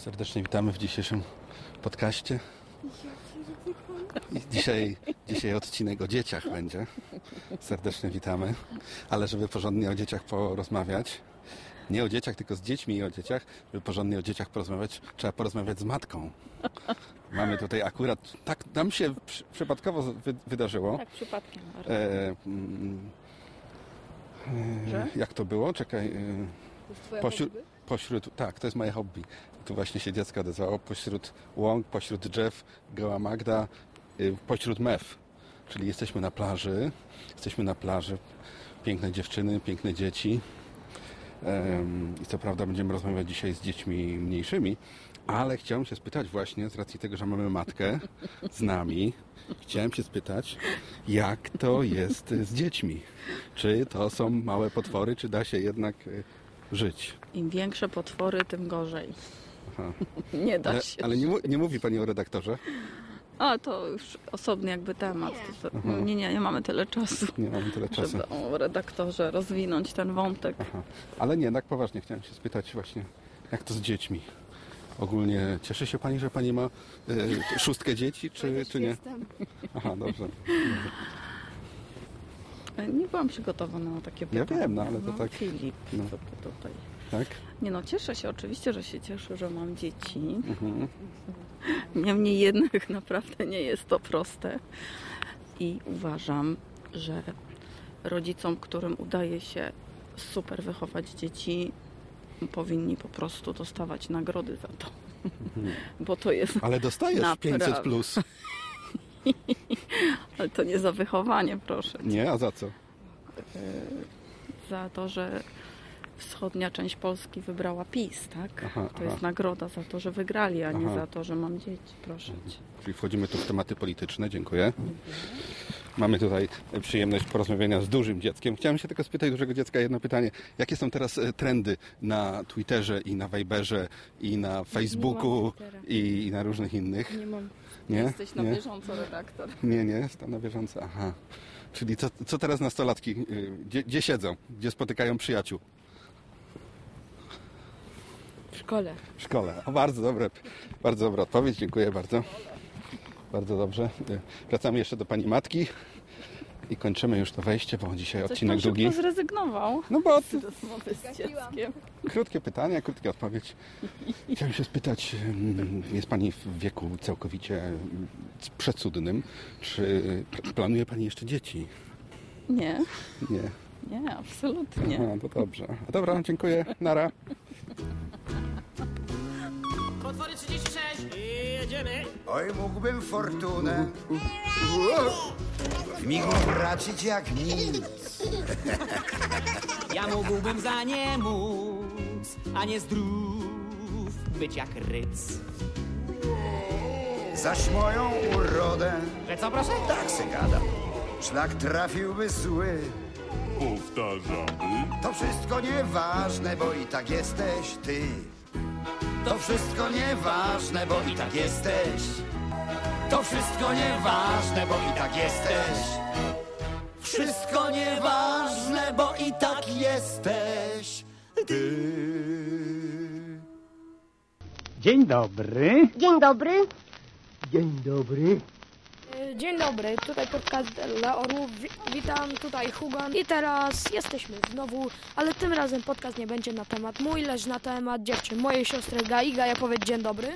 Serdecznie witamy w dzisiejszym podcaście. Dzisiaj, dzisiaj odcinek o dzieciach będzie. Serdecznie witamy. Ale żeby porządnie o dzieciach porozmawiać, nie o dzieciach, tylko z dziećmi i o dzieciach, żeby porządnie o dzieciach porozmawiać, trzeba porozmawiać z matką. Mamy tutaj akurat, tak nam się przy, przypadkowo wy, wydarzyło. Tak, przypadkiem. E, Że? jak to było? Czekaj. E, To jest twoja Pośród? Pośród, tak, to jest moje hobby. Tu właśnie się dziecko odezwało. Pośród łąk, pośród drzew, goła Magda, y, pośród mew. Czyli jesteśmy na plaży, jesteśmy na plaży, piękne dziewczyny, piękne dzieci. I co prawda będziemy rozmawiać dzisiaj z dziećmi mniejszymi, ale chciałem się spytać właśnie, z racji tego, że mamy matkę z nami, chciałem się spytać, jak to jest z dziećmi? Czy to są małe potwory, czy da się jednak y, żyć? Im większe potwory, tym gorzej. Aha. Nie da Ale, się. ale nie, nie mówi Pani o redaktorze? A, to już osobny jakby temat. To, to, nie, nie, nie mamy tyle czasu, Nie mamy tyle czasu. żeby o redaktorze rozwinąć ten wątek. Aha. Ale nie, tak poważnie chciałem się spytać właśnie, jak to z dziećmi? Ogólnie cieszy się Pani, że Pani ma y, szóstkę dzieci, czy, czy nie? Aha, dobrze. Nie byłam przygotowana na takie Ja pytanie. wiem, no, ale to tak- Filip, no. co ty tutaj... Tak? Nie no, cieszę się, oczywiście, że się cieszę, że mam dzieci. Mhm. Niemniej jednak naprawdę nie jest to proste. I uważam, że rodzicom, którym udaje się super wychować dzieci, powinni po prostu dostawać nagrody za to. Bo to jest. Ale dostajesz Naprawdę. 500 plus. Ale to nie za wychowanie, proszę. Nie? A za co? Za to, że wschodnia część Polski wybrała PiS, tak? Aha, to jest aha. nagroda za to, że wygrali, a nie Aha. za to, że mam dzieci, proszę cię. Czyli wchodzimy tu w tematy polityczne. Dziękuję. Mamy tutaj przyjemność porozmawiania z dużym dzieckiem. Chciałem się tylko spytać dużego dziecka jedno pytanie. Jakie są teraz e, trendy na Twitterze i na Viberze i na Facebooku i na różnych innych? Nie mam. Nie? Jesteś na Nie? bieżąco, redaktor. Nie, nie, jestem na bieżąco. Aha. Czyli co, co teraz nastolatki? y, Gdzie, gdzie siedzą? Gdzie spotykają przyjaciół? W szkole. W szkole. O, bardzo dobre, bardzo dobra odpowiedź. Dziękuję bardzo. Bardzo dobrze. Y, Wracamy jeszcze do pani matki i kończymy już to wejście, bo dzisiaj Coś odcinek długi. zrezygnował No bo z rozmowy z dzieckiem. krótkie pytanie, krótka odpowiedź. Chciałem się spytać, mm, jest pani w wieku całkowicie mm, przecudnym. Czy pl- planuje pani jeszcze dzieci? Nie, Nie. nie, absolutnie. Aha, to dobrze. Dobra, dziękuję. Nara. Potwory 36 i jedziemy. Oj, mógłbym fortunę w migu raczyć jak nic. Ja mógłbym za nie móc, a nie zdrów być jak ryc. Zaś moją urodę Że co proszę? tak se gada. Szlak trafiłby zły. Powtarzamy. To wszystko nieważne, bo i tak jesteś ty. To wszystko nieważne, bo i tak jesteś. To wszystko nieważne, bo i tak jesteś. Wszystko nieważne, bo i tak jesteś ty. Dzień dobry. Dzień dobry. Dzień dobry. Dzień dobry, tutaj podcast dla Orłów. Wi- Witam, tutaj Hugon. I teraz jesteśmy znowu, ale tym razem podcast nie będzie na temat mój, lecz na temat dziewczyn. Mojej siostry Gai. Gaja, powiedz dzień dobry.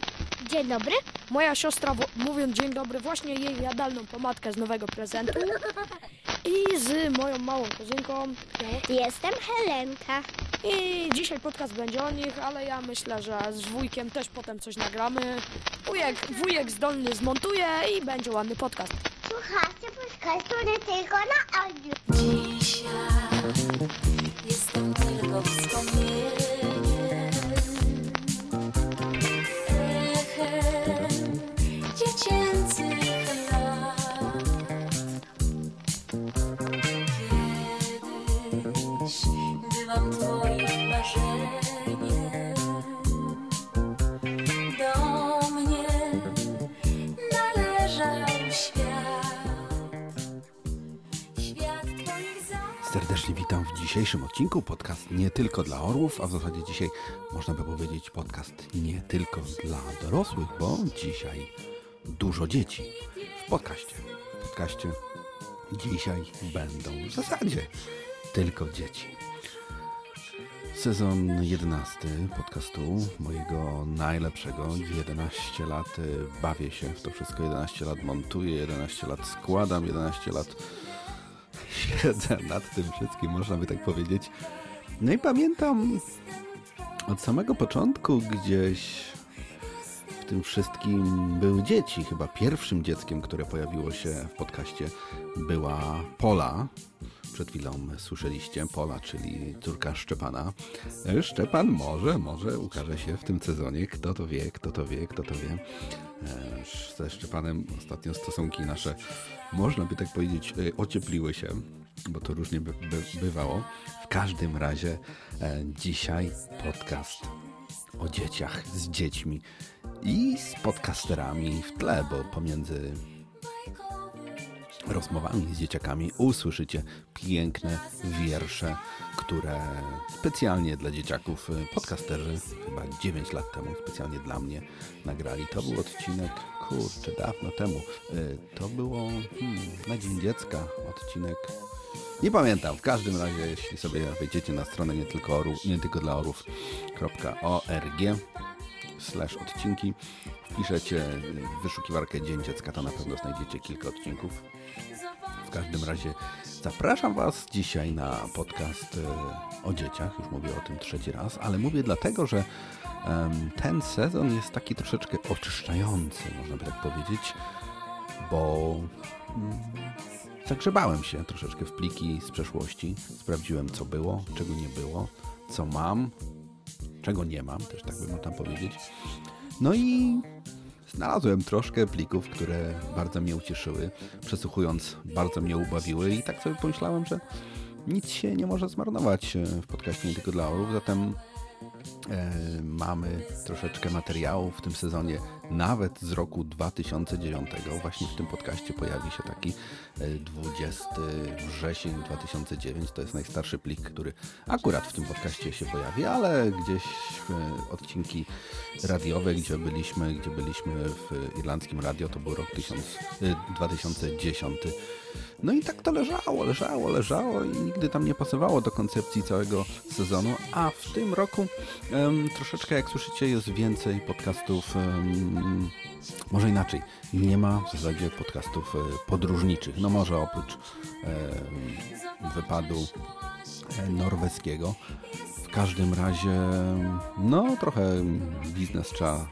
Dzień dobry. Moja siostra, mówiąc dzień dobry, właśnie jej jadalną pomadkę z nowego prezentu. I z moją małą kuzynką. Jestem Helenka. I dzisiaj podcast będzie o nich, ale ja myślę, że z wujkiem też potem coś nagramy. Wujek, wujek zdolny zmontuje i będzie ładny podcast. Słuchajcie podcastu nie tylko na audio. Dzisiaj jestem tylko wspomnieniem, dzisiejszym odcinku. Podcast nie tylko dla orłów, a w zasadzie dzisiaj można by powiedzieć podcast nie tylko dla dorosłych, bo dzisiaj dużo dzieci w podcaście. W podcaście dzisiaj będą w zasadzie tylko dzieci. Sezon 11 podcastu mojego najlepszego. 11 lat y, bawię się w to wszystko, 11 lat montuję, 11 lat składam, 11 lat siedzę nad tym wszystkim, można by tak powiedzieć. No i pamiętam od samego początku gdzieś w tym wszystkim były dzieci. Chyba pierwszym dzieckiem, które pojawiło się w podcaście była Pola. Przed chwilą słyszeliście Pola, czyli córka Szczepana. E, Szczepan może, może ukaże się w tym sezonie. Kto to wie, kto to wie, kto to wie. E, Ze Szczepanem ostatnio stosunki nasze, można by tak powiedzieć, e, ociepliły się, bo to różnie by, by, bywało. W każdym razie dzisiaj podcast o dzieciach z dziećmi i z podcasterami w tle, bo pomiędzy rozmowami z dzieciakami usłyszycie piękne wiersze, które specjalnie dla dzieciaków y, podcasterzy chyba 9 lat temu specjalnie dla mnie nagrali. To był odcinek, kurczę, dawno temu. Y, To było hmm, na Dzień Dziecka odcinek nie pamiętam. W każdym razie, jeśli sobie wejdziecie na stronę nie tylko, orów, nie tylko dla orów.org slash odcinki, wpiszecie w wyszukiwarkę Dzień Dziecka, to na pewno znajdziecie kilka odcinków. Każdym razie zapraszam Was dzisiaj na podcast e, o dzieciach. Już mówię o tym trzeci raz, ale mówię dlatego, że ten sezon jest taki troszeczkę oczyszczający, można by tak powiedzieć, bo mm, zagrzebałem się troszeczkę w pliki z przeszłości. Sprawdziłem, co było, czego nie było, co mam, czego nie mam, też tak bym mógł tam powiedzieć. No i znalazłem troszkę plików, które bardzo mnie ucieszyły, przesłuchując bardzo mnie ubawiły i tak sobie pomyślałem, że nic się nie może zmarnować e, w podcaście nie tylko dla orów, zatem e, mamy troszeczkę materiału w tym sezonie, nawet z roku 2009. Właśnie w tym podcaście pojawi się taki e, 20 wrzesień 2009. To jest najstarszy plik, który akurat w tym podcaście się pojawi, ale gdzieś e, odcinki radiowe, gdzie byliśmy, gdzie byliśmy w irlandzkim radio, to był rok 1000, e, 2010. No i tak to leżało, leżało, leżało i nigdy tam nie pasowało do koncepcji całego sezonu, a w tym roku em, troszeczkę, jak słyszycie, jest więcej podcastów, em, może inaczej, nie ma w zasadzie podcastów e, podróżniczych, no może oprócz em, wypadu e, norweskiego. W każdym razie, no trochę biznes trzeba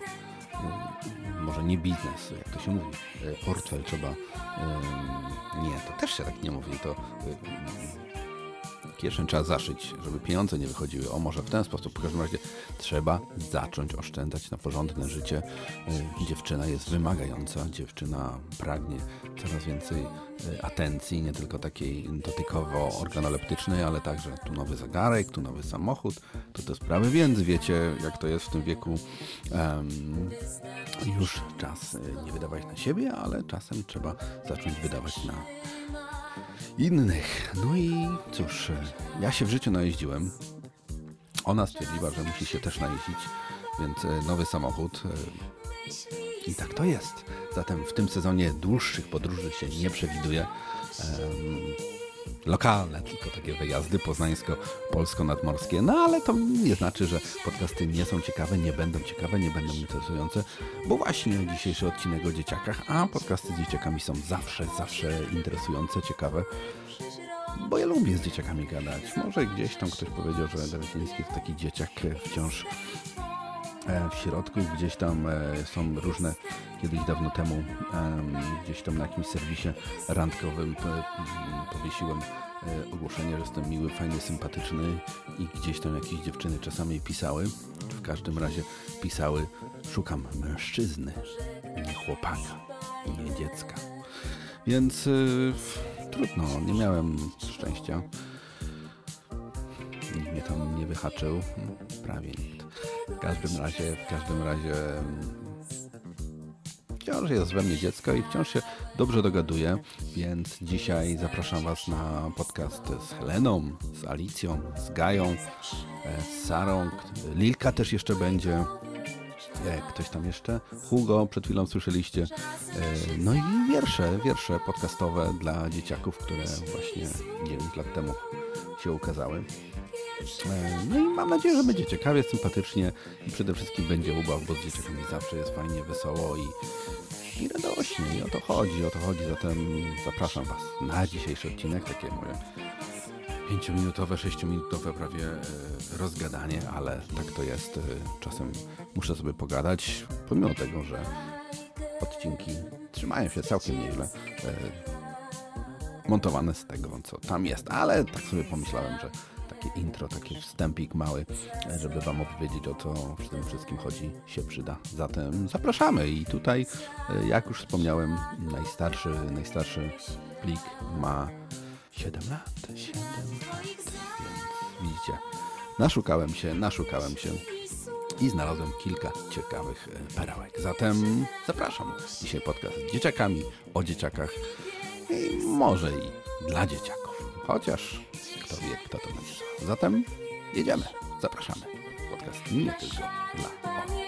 może nie biznes, jak to się mówi, portfel trzeba, nie, to też się tak nie mówi, to kieszeń trzeba zaszyć, żeby pieniądze nie wychodziły. O, może w ten sposób, w każdym razie trzeba zacząć oszczędzać na porządne życie. Y, Dziewczyna jest wymagająca, dziewczyna pragnie coraz więcej y, atencji, nie tylko takiej dotykowo-organoleptycznej, ale także tu nowy zegarek, tu nowy samochód, tu te sprawy, więc wiecie, jak to jest w tym wieku. Em, już czas y, nie wydawać na siebie, ale czasem trzeba zacząć wydawać na innych. No i cóż, ja się w życiu najeździłem. Ona stwierdziła, że musi się też najeździć, więc e, nowy samochód. e, I tak to jest. Zatem w tym sezonie dłuższych podróży się nie przewiduje. Lokalne tylko takie wyjazdy poznańsko-polsko-nadmorskie. No ale to nie znaczy, że podcasty nie są ciekawe, nie będą ciekawe, nie będą interesujące, bo właśnie dzisiejszy odcinek o dzieciakach, a podcasty z dzieciakami są zawsze, zawsze interesujące, ciekawe. Bo ja lubię z dzieciakami gadać. Może gdzieś tam ktoś powiedział, że Dawidziński to taki dzieciak wciąż w środku, gdzieś tam e, są różne, kiedyś dawno temu em, gdzieś tam na jakimś serwisie randkowym m, powiesiłem e, ogłoszenie, że jestem miły, fajny, sympatyczny i gdzieś tam jakieś dziewczyny czasami pisały, w każdym razie pisały szukam mężczyzny, nie chłopaka, nie dziecka. Więc trudno, nie miałem szczęścia. Nikt mnie tam nie wyhaczył. Prawie nikt. W każdym razie, w każdym razie mm, wciąż jest we mnie dziecko i wciąż się dobrze dogaduję, więc dzisiaj zapraszam Was na podcast z Heleną, z Alicją, z Gają, e, z Sarą, Lilka też jeszcze będzie. E, Ktoś tam jeszcze? Hugo, przed chwilą słyszeliście. E, No i wiersze, wiersze podcastowe dla dzieciaków, które właśnie 9 lat temu się ukazały. E, No i mam nadzieję, że będzie ciekawie, sympatycznie i przede wszystkim będzie ubaw, bo z dzieciakami zawsze jest fajnie, wesoło i, i radośnie. I o to chodzi, o to chodzi. Zatem zapraszam Was na dzisiejszy odcinek, takie moje pięciominutowe, sześciominutowe prawie e, rozgadanie, ale tak to jest. E, Czasem muszę sobie pogadać, pomimo tego, że odcinki trzymają się całkiem nieźle. Montowane z tego, co tam jest, ale tak sobie pomyślałem, że takie intro, taki wstępik mały, żeby Wam opowiedzieć o co w tym wszystkim chodzi, się przyda. Zatem zapraszamy i tutaj, e, jak już wspomniałem, najstarszy, najstarszy plik ma 7 lat, 7 lat, więc widzicie, naszukałem się, naszukałem się i znalazłem kilka ciekawych e, perełek. Zatem zapraszam. Dzisiaj podcast z dzieciakami, o dzieciakach i może i dla dzieciaków. Chociaż kto wie, kto to będzie. Zatem jedziemy. Zapraszamy. Podcast nie tylko dla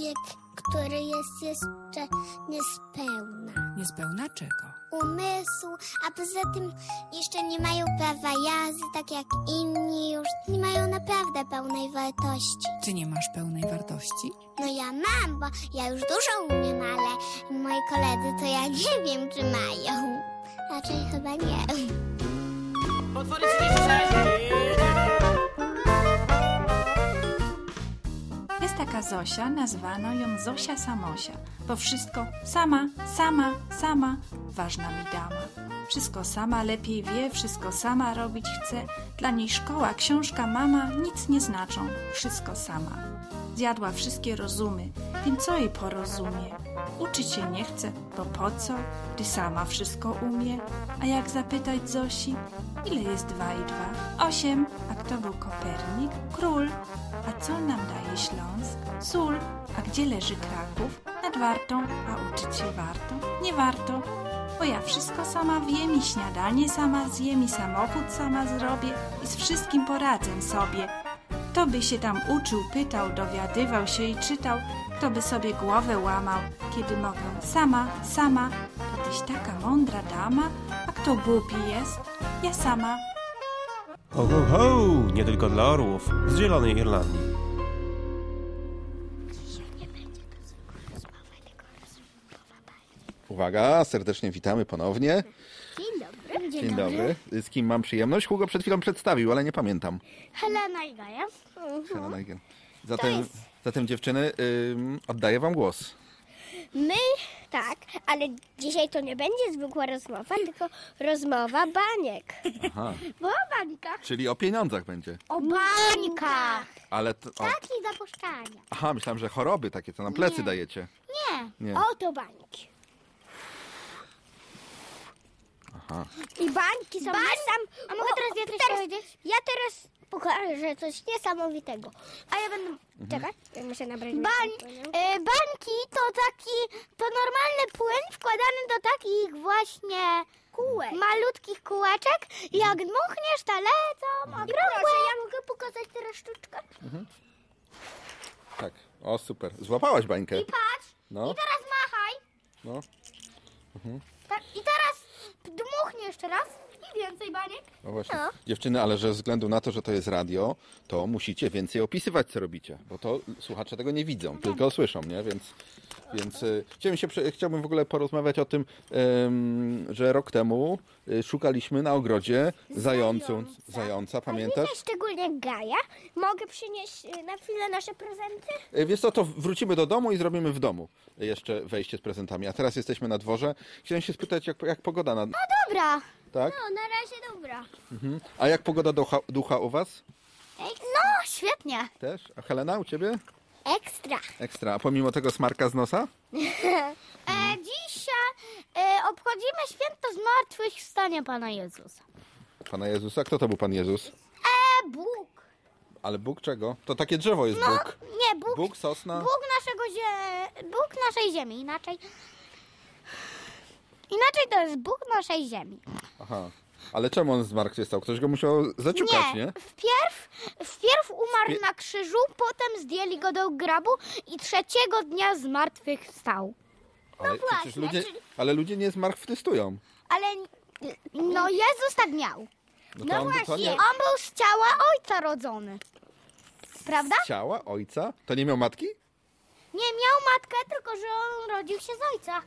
człowiek, który jest jeszcze niespełna. Niespełna czego? Umysłu, a poza tym jeszcze nie mają prawa jazdy, tak jak inni już. Nie mają naprawdę pełnej wartości. Ty nie masz pełnej wartości? No ja mam, bo ja już dużo umiem, ale moi koledzy to ja nie wiem, czy mają. Raczej chyba nie. Potwory 36. taka Zosia, nazwano ją Zosia Samosia, bo wszystko sama, sama, sama, ważna mi dama. Wszystko sama lepiej wie, wszystko sama robić chce. Dla niej szkoła, książka, mama nic nie znaczą, wszystko sama. Zjadła wszystkie rozumy, więc co jej porozumie? Uczyć się nie chce, bo po co, gdy sama wszystko umie? A jak zapytać Zosi, ile jest dwa i dwa? Osiem. A kto był Kopernik? Król. A co nam daje Śląsk? Sól. A gdzie leży Kraków? Nad Wartą. A uczyć się warto? Nie warto. Bo ja wszystko sama wiem i śniadanie sama zjem i samochód sama zrobię i z wszystkim poradzę sobie. Kto by się tam uczył, pytał, dowiadywał się i czytał, kto by sobie głowę łamał, kiedy mówię sama, sama, tyś taka mądra dama, a kto głupi jest? Ja sama. Ho, ho, ho! Nie tylko dla orłów z Zielonej Irlandii. Uwaga, serdecznie witamy ponownie. Dzień dobry. Dzień dobry. Z kim mam przyjemność? Hugo przed chwilą przedstawił, ale nie pamiętam. Helena i Gaja. Helena Eigen. Zatem, zatem dziewczyny, ym, oddaję wam głos. My tak, ale dzisiaj to nie będzie zwykła rozmowa, tylko rozmowa baniek. Aha, Bo o bańkach. czyli o pieniądzach będzie. O bańkach. Ale to, o, Taki zapuszczania. aha, myślałem, że choroby takie, co nam plecy dajecie. Nie. Nie. Oto bańki. Aha. I bańki są Bań... sam... A mogę teraz ja coś powiedzieć? Ja teraz pokażę coś niesamowitego. A ja będę... Czekaj, ja muszę nabrać... Bań... E, bańki to taki... To normalny płyn wkładany do takich właśnie... Kółek. Malutkich kółeczek. I jak dmuchniesz, to lecą okrągłe. ja mogę pokazać teraz sztuczkę? Tak. O, super. Złapałaś bańkę. I patrz. No, I teraz machaj. no. Tak, I teraz dmuchnie jeszcze raz. więcej baniek? No właśnie. Dziewczyny, ale że ze względu na to, że to jest radio, to musicie więcej opisywać, co robicie, bo to słuchacze tego nie widzą, tylko słyszą, nie? Więc, więc y, chciałbym, się, chciałbym w ogóle porozmawiać o tym, że rok temu y, szukaliśmy na ogrodzie zającu, zająca, pamiętasz? Widzę szczególnie Gaja. Mogę przynieść y, na chwilę nasze prezenty? Wiesz co, to wrócimy do domu i zrobimy w domu jeszcze wejście z prezentami. A teraz jesteśmy na dworze. Chciałem się spytać, jak, jak pogoda na... Dobra. Tak? No, na razie dobra. Mhm. A jak pogoda ducha, ducha u was? No, świetnie. Też? A Helena, u ciebie? Ekstra. Ekstra. A pomimo tego smarka z nosa? E, dzisiaj e, obchodzimy święto zmartwychwstania Pana Jezusa. Pana Jezusa? Kto to był Pan Jezus? E, Bóg. Ale Bóg czego? To takie drzewo jest No, Bóg. nie, Bóg. Bóg, sosna. Bóg naszego zie... Bóg naszej ziemi, inaczej. Inaczej to jest Bóg naszej ziemi. Aha. Ale czemu on zmartwychwstał? Ktoś go musiał zaciukać, nie? Wpierw, wpierw umarł Wpie- na krzyżu, potem zdjęli go do grabu i trzeciego dnia zmartwychwstał. Ale przecież właśnie, ludzie, czyli- ale ludzie nie zmartwychwstają. Ale no Jezus tak miał. No, No to on, to właśnie, nie on był z ciała ojca rodzony. Prawda? z ciała ojca? To nie miał matki? Nie miał matkę, tylko że on rodził się z ojca.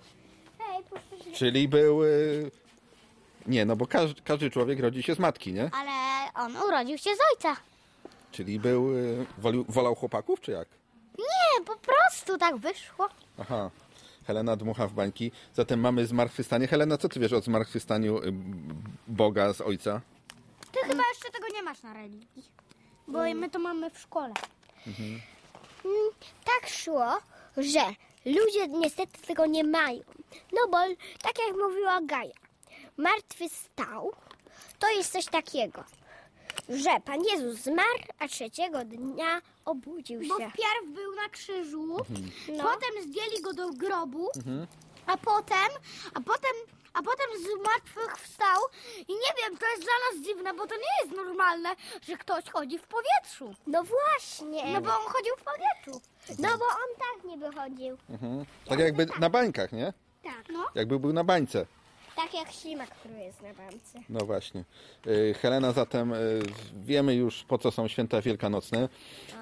Hej, puszczę się. Czyli był... y, Nie, no bo każdy, każdy człowiek rodzi się z matki, nie? Ale on urodził się z ojca. Czyli był... y, Wolił, wolał chłopaków, czy jak? Nie, po prostu tak wyszło. Aha. Helena dmucha w bańki. Zatem mamy zmartwychwstanie. Helena, co ty wiesz o zmartwychwstaniu y, Boga z ojca? Ty chyba jeszcze tego nie masz na religii. Bo my to mamy w szkole. Mhm. Mm, Tak szło, że ludzie niestety tego nie mają. No bo, tak jak mówiła Gaja, martwy stał, to jest coś takiego, że Pan Jezus zmarł, a trzeciego dnia obudził się. Bo wpierw był na krzyżu, potem zdjęli go do grobu, a potem, a potem, a potem z martwych wstał i nie wiem, to jest dla nas dziwne, bo to nie jest normalne, że ktoś chodzi w powietrzu. No właśnie. No bo on chodził w powietrzu. No bo on tak nie wychodził. Mhm. Tak jakby na bańkach, nie? Tak. No. Jakby był na bańce. Tak jak ślimak, który jest na bramce. No właśnie. Y, Helena, zatem y, wiemy już po co są święta wielkanocne,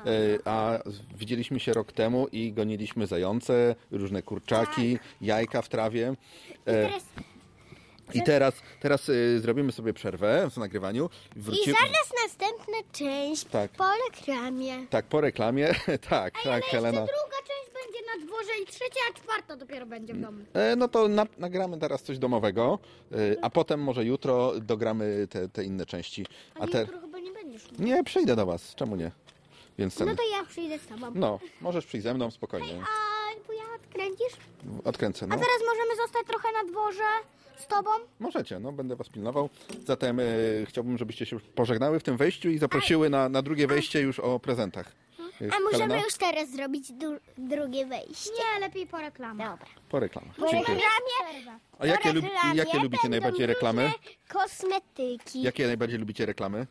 y, a widzieliśmy się rok temu i goniliśmy zające, różne kurczaki, jajka w trawie. E, Teraz, I teraz, teraz zrobimy sobie przerwę w nagrywaniu. I Wrócimy. zaraz następna część Tak. po reklamie. Tak, po reklamie. tak, tak, Helena. Dworze i trzecia, a czwarta dopiero będzie w domu. E, No to na, nagramy teraz coś domowego, y, a potem może jutro dogramy te, te inne części. A te... Jutro chyba nie będziesz. Nie, przyjdę do was, czemu nie? Więc ten... No to ja przyjdę z tobą. No, możesz przyjść ze mną spokojnie. A wuja odkręcisz? Odkręcę, A no. teraz możemy zostać trochę na dworze z tobą? Możecie, no będę was pilnował. Zatem e, chciałbym, żebyście się pożegnały w tym wejściu i zaprosiły na, na drugie wejście już o prezentach. A możemy Helena? już teraz zrobić du- drugie wejście? Nie, lepiej po reklamie. Dobra. Po reklamach. Po Dziękuję. reklamie? A jakie, lub, reklamie jakie lubicie najbardziej reklamy? Kosmetyki. Jakie najbardziej lubicie reklamy?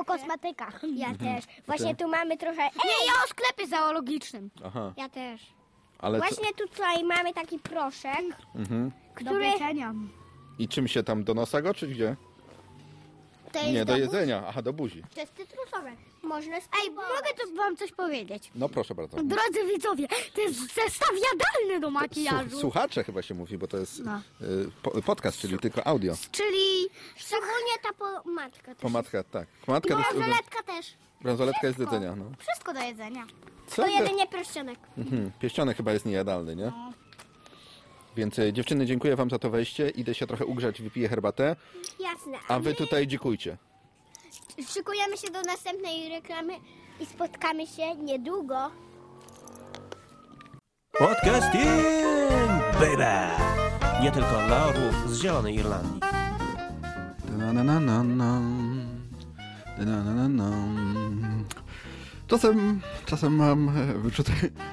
O kosmetykach. Ja Mhm. też. Właśnie tu mamy trochę... Nie, ja o sklepie zoologicznym. Aha, Ja też. ale co, Właśnie tutaj mamy taki proszek, mhm. który... I czym się tam, do nosa go, czy gdzie? To jest Nie, do jedzenia, aha, do buzi. To jest cytrusowe. Można Ej, mogę tu wam coś powiedzieć? No proszę bardzo. Drodzy widzowie, to jest zestaw jadalny do Słu- Słuchacze chyba się mówi, bo to jest No. y, po, podcast, czyli tylko audio. Czyli szczególnie ta pomadka. To Pomadka, tak. Pomadka do, Bransoletka też. bransoletka jest do jedzenia, no. Wszystko do jedzenia. Co To ty? jedynie pierścionek. Mhm. Pieścionek chyba jest niejadalny, nie? Więc e, dziewczyny, dziękuję wam za to wejście. Idę się trochę ugrzać, wypiję herbatę. Jasne. A wy tutaj dziękujcie. Szykujemy się do następnej reklamy i spotkamy się niedługo. Podcasting, baby! Nie tylko dla orłów z Zielonej Irlandii. Czasem, czasem mam e, wyrzuty,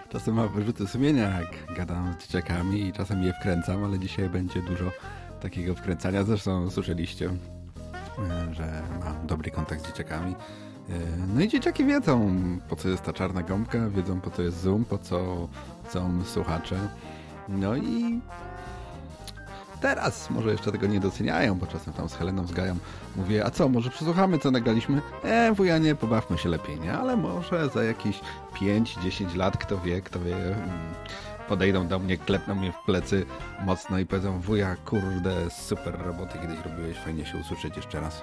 czasem mam wyrzuty sumienia, jak gadam z dzieciakami i czasem je wkręcam, ale dzisiaj będzie dużo takiego wkręcania. Zresztą słyszeliście, e, że mam dobry kontakt z dzieciakami. E, No i dzieciaki wiedzą, po co jest ta czarna gąbka, wiedzą po co jest Zoom, po co są słuchacze. No i Teraz może jeszcze tego nie doceniają, bo czasem tam z Heleną, z Gają mówię, a co, może przesłuchamy, co nagraliśmy? E, wuja, nie, pobawmy się lepiej, nie? Ale może za jakieś 5-10 lat, kto wie, kto wie, mm, podejdą do mnie, klepną mnie w plecy mocno i powiedzą, wuja, kurde, super roboty kiedyś robiłeś, fajnie się usłyszeć jeszcze raz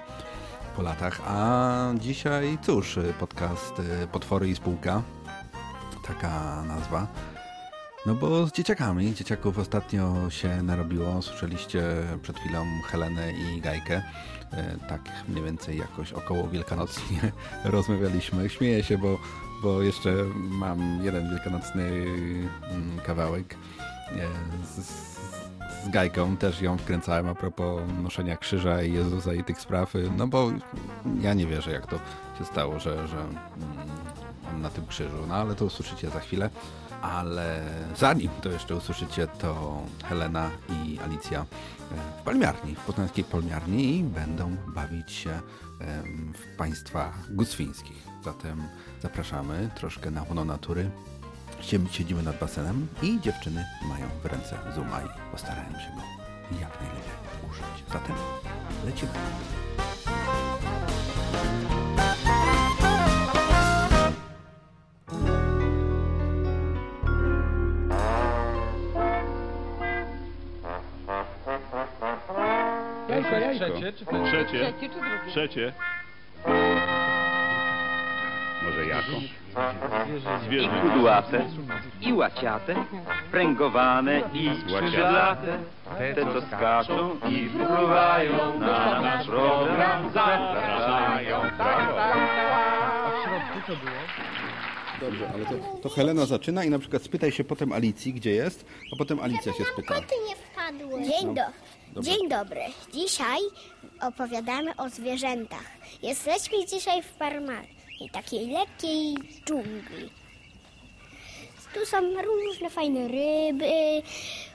po latach. A dzisiaj, cóż, podcast y, Potwory i Spółka, taka nazwa. No bo z dzieciakami, dzieciaków ostatnio się narobiło. Słyszeliście przed chwilą Helenę i Gajkę. E, Tak mniej więcej jakoś około wielkanocnie rozmawialiśmy. Śmieję się, bo, bo jeszcze mam jeden wielkanocny mm, kawałek e, z, z- Gajką. Też ją wkręcałem a propos noszenia krzyża i Jezusa i tych spraw. No bo ja nie wierzę jak to się stało, że, że mm, on na tym krzyżu. No ale to usłyszycie za chwilę. Ale zanim to jeszcze usłyszycie, to Helena i Alicja e, w palmiarni, w poznańskiej palmiarni i będą bawić się w państwa guswińskich. Zatem zapraszamy troszkę na łono natury. Siedzimy nad basenem i dziewczyny mają w ręce zooma i postarają się go jak najlepiej użyć. Zatem lecimy. Jajko, jajko. Trzecie czy Trzecie. Trzecie czy drugie? Trzecie. Może jako? Zwierzę. I kudłate, i łaciate, pręgowane i skrzydlate, te co skaczą i wpływają na nasz program, zapraszają. A w środku co było? Dobrze, ale to, to Helena zaczyna i na przykład spytaj się potem Alicji, gdzie jest, a potem Alicja się spyta. Koty nie wpadły. Dzień, No, do... Dzień dobry. Dzisiaj opowiadamy o zwierzętach. Jesteśmy dzisiaj w Parmali, takiej lekkiej dżungli. Tu są różne fajne ryby,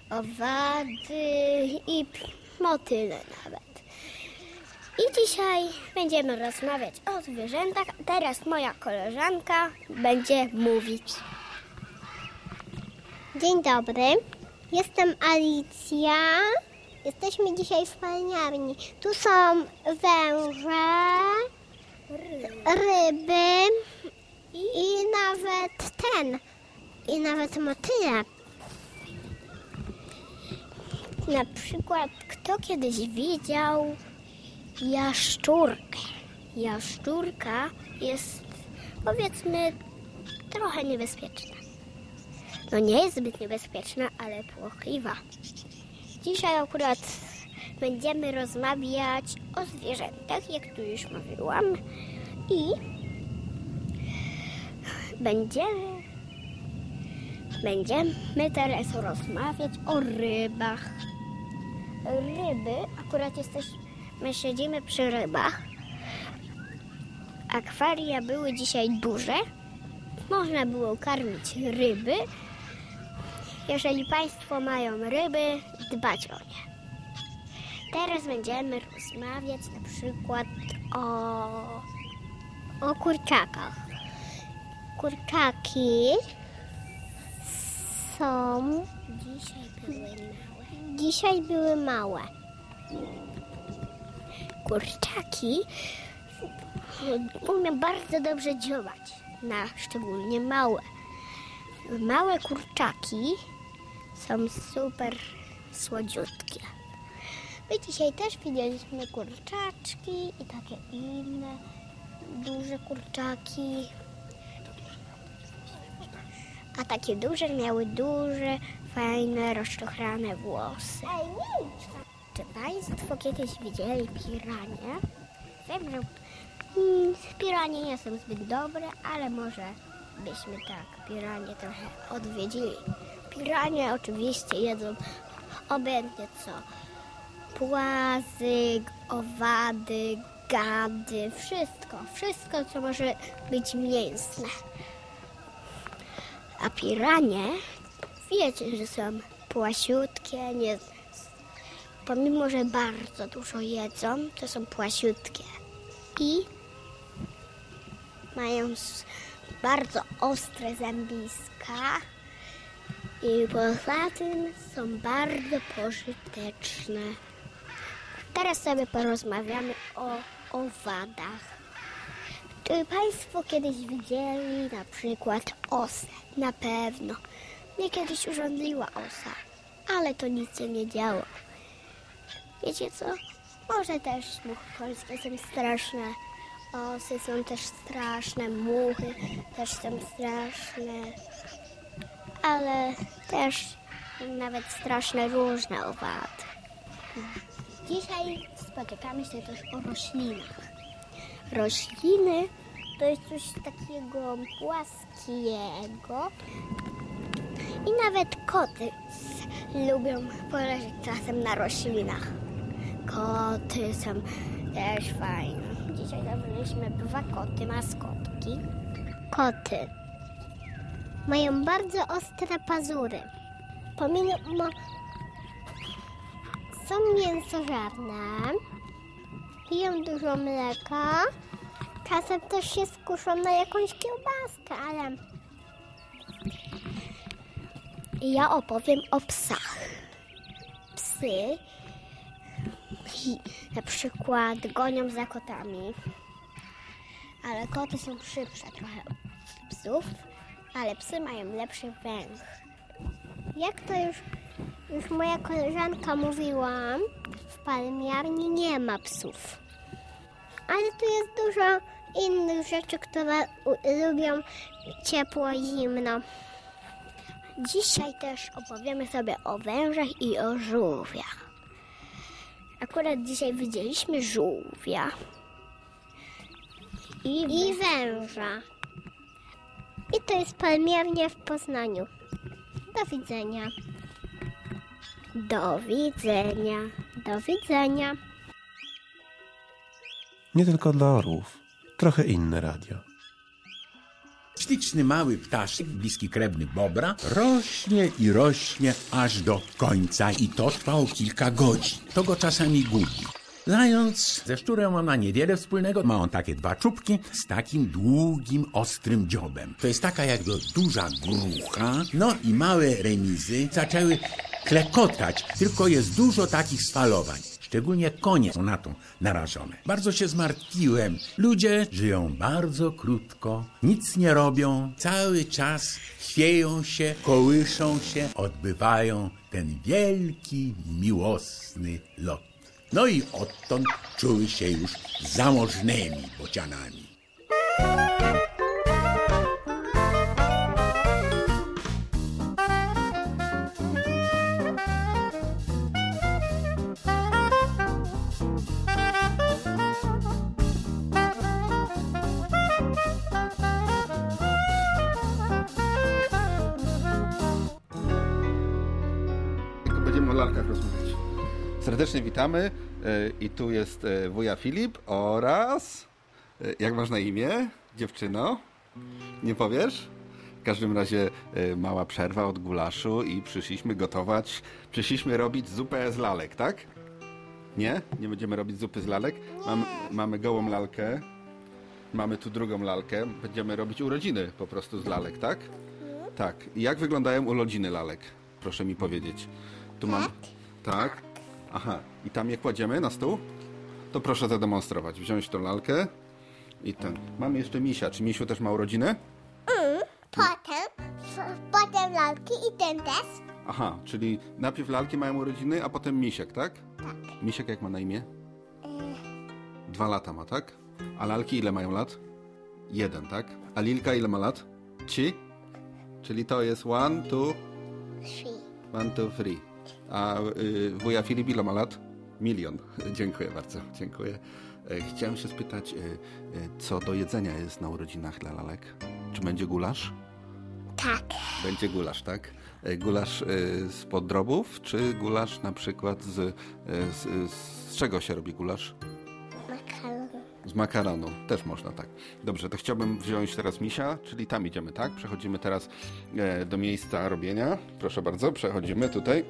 owady i motyle nawet. I dzisiaj będziemy rozmawiać o zwierzętach. Teraz moja koleżanka będzie mówić. Dzień dobry, jestem Alicja. Jesteśmy dzisiaj w palniarni. Tu są węże, ryby i nawet ten, i nawet motyle. Na przykład, kto kiedyś widział jaszczurkę? Jaszczurka jest, powiedzmy, trochę niebezpieczna. No nie jest zbyt niebezpieczna, ale płochliwa. Dzisiaj akurat będziemy rozmawiać o zwierzętach, jak tu już mówiłam. I będziemy, będziemy teraz rozmawiać o rybach. Ryby, akurat jesteśmy, siedzimy przy rybach. Akwaria były dzisiaj duże. Można było karmić ryby. Jeżeli Państwo mają ryby, dbać o nie. Teraz będziemy rozmawiać na przykład o, o kurczakach. Kurczaki są. Dzisiaj były małe. Dzisiaj były małe. Kurczaki umiem bardzo dobrze działać, na szczególnie małe. Małe kurczaki są super słodziutkie. My dzisiaj też widzieliśmy kurczaczki i takie inne duże kurczaki. A takie duże miały duże, fajne, rozczochrane włosy. Czy Państwo kiedyś widzieli piranie? Wiem, że mm, piranie nie są zbyt dobre, ale może byśmy tak piranie trochę odwiedzili. Piranie oczywiście jedzą obojętnie co. Płazy, owady, gady, wszystko. Wszystko, co może być mięsne. A piranie, wiecie, że są płasiutkie, nie, pomimo, że bardzo dużo jedzą, to są płasiutkie. I mają bardzo ostre zębiska I poza tym są bardzo pożyteczne. Teraz sobie porozmawiamy o owadach. Czy Państwo kiedyś widzieli na przykład osę? Na pewno. Mnie kiedyś urządliła osa, ale to nic się nie działo. Wiecie co? Może też muchy polskie są straszne. Osy są też straszne, muchy też są straszne. Ale też nawet straszne różne owady. Dzisiaj spotykamy się też o roślinach. Rośliny to jest coś takiego płaskiego. I nawet koty lubią poleżeć czasem na roślinach. Koty są też fajne. Dzisiaj zawieźliśmy dwa koty, maskotki. Koty mają bardzo ostre pazury. Pomimo są mięsożarne, piją dużo mleka, czasem też się skuszą na jakąś kiełbaskę, ale ja opowiem o psach. Psy na przykład gonią za kotami, ale koty są szybsze trochę od psów, ale psy mają lepszy węch. Jak to już, już moja koleżanka mówiła, w palmiarni nie ma psów. Ale tu jest dużo innych rzeczy, które lubią ciepło i zimno. Dzisiaj też opowiemy sobie o wężach i o żółwiach. Akurat dzisiaj widzieliśmy żółwia i, i węża. I to jest palmiernia w Poznaniu. Do widzenia. Do widzenia. Do widzenia. Nie tylko dla orłów. Trochę inne radio. Śliczny mały ptaszek, bliski krewny bobra, rośnie i rośnie aż do końca i to trwało kilka godzin. To go czasami gubi. Zając ze szczurem ma na niewiele wspólnego. Ma on takie dwa czubki z takim długim, ostrym dziobem. To jest taka jakby duża grucha. No i małe remizy zaczęły klekotać, tylko jest dużo takich sfalowań. Szczególnie konie są na to narażone. Bardzo się zmartwiłem. Ludzie żyją bardzo krótko, nic nie robią, cały czas chwieją się, kołyszą się, odbywają ten wielki, miłosny lot. No i odtąd czuły się już zamożnymi bocianami. Witamy e, i tu jest e, wuja Filip oraz... e, Jak masz na imię, dziewczyno? Nie powiesz? W każdym razie mała przerwa od gulaszu i przyszliśmy gotować, przyszliśmy robić zupę z lalek, tak? Nie? Nie będziemy robić zupy z lalek? Mam, mamy gołą lalkę, mamy tu drugą lalkę, będziemy robić urodziny po prostu z lalek, tak? Tak. I jak wyglądają urodziny lalek? Proszę mi powiedzieć. Tu mam... Tak? Aha. I tam je kładziemy na stół? To proszę zademonstrować. Wziąć tą lalkę i ten. Mam jeszcze misia. Czy misiu też ma urodziny? Mm, potem, potem lalki i ten też. Aha, czyli najpierw lalki mają urodziny, a potem misiek, tak? Tak. Misiek jak ma na imię? Dwa lata ma, tak? A lalki ile mają lat? Jeden, tak? A Lilka ile ma lat? Trzy? Czyli to jest one, two, one, two, three. A y, wuja Filip ile ma lat? Milion. Dziękuję bardzo, dziękuję. E, Chciałem się spytać, y, y, co do jedzenia jest na urodzinach dla lalek? Czy będzie gulasz? Tak. Będzie gulasz, tak? E, Gulasz z podrobów, czy gulasz na przykład z, z, z czego się robi gulasz? Makaron. Z makaronu, też można tak. Dobrze, to chciałbym wziąć teraz misia, czyli tam idziemy, tak? Przechodzimy teraz e, do miejsca robienia. Proszę bardzo, przechodzimy tutaj.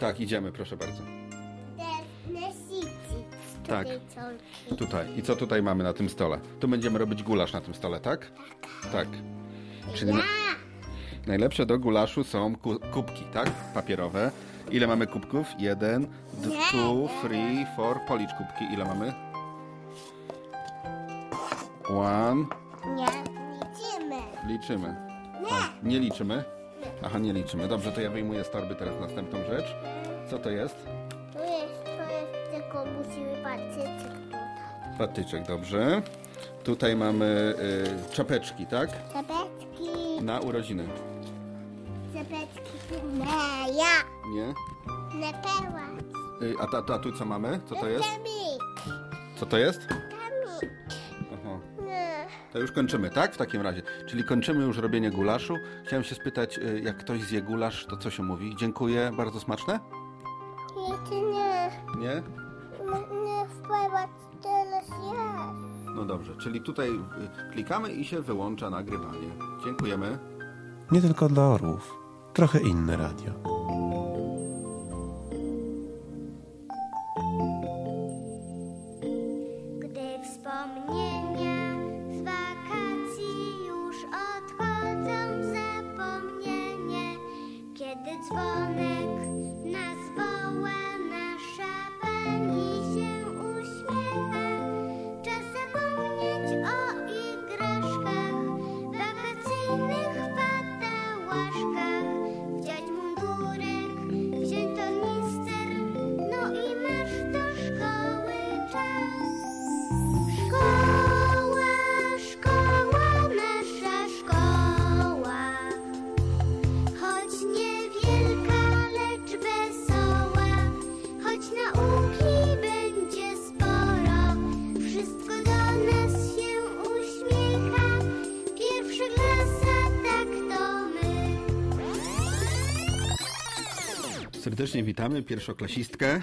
Tak, idziemy, proszę bardzo. Tak. Tutaj. I co tutaj mamy na tym stole? Tu będziemy robić gulasz na tym stole, tak? Tak. Czyli na... Najlepsze do gulaszu są ku kubki, tak? Papierowe. Ile mamy kubków? Jeden, two, three, four. Policz kubki. Ile mamy? One. Nie, liczymy. Liczymy. Nie. A, nie liczymy? Aha, nie liczymy. Dobrze, to ja wyjmuję z torby teraz następną rzecz. Co to jest? Tu jest, to jest tylko musimy patrzeć tutaj. Patyczek, dobrze. Tutaj mamy y, czapeczki, tak? Czapeczki, Na urodziny. czapeczki. Nie, ja. Nie? Nie perła. Y, a, ta, ta, tu co mamy? Co to jest? Co to jest? Nie. To już kończymy, tak? W takim razie. Czyli kończymy już robienie gulaszu. Chciałem się spytać, y, jak ktoś zje gulasz, to co się mówi? Dziękuję, bardzo smaczne? Nie. Nie? Nie, nie wpływać teraz jest. No dobrze, czyli tutaj y, klikamy i się wyłącza nagrywanie. Dziękujemy. Nie tylko dla orłów. Trochę inne radio. Witamy pierwszoklasistkę.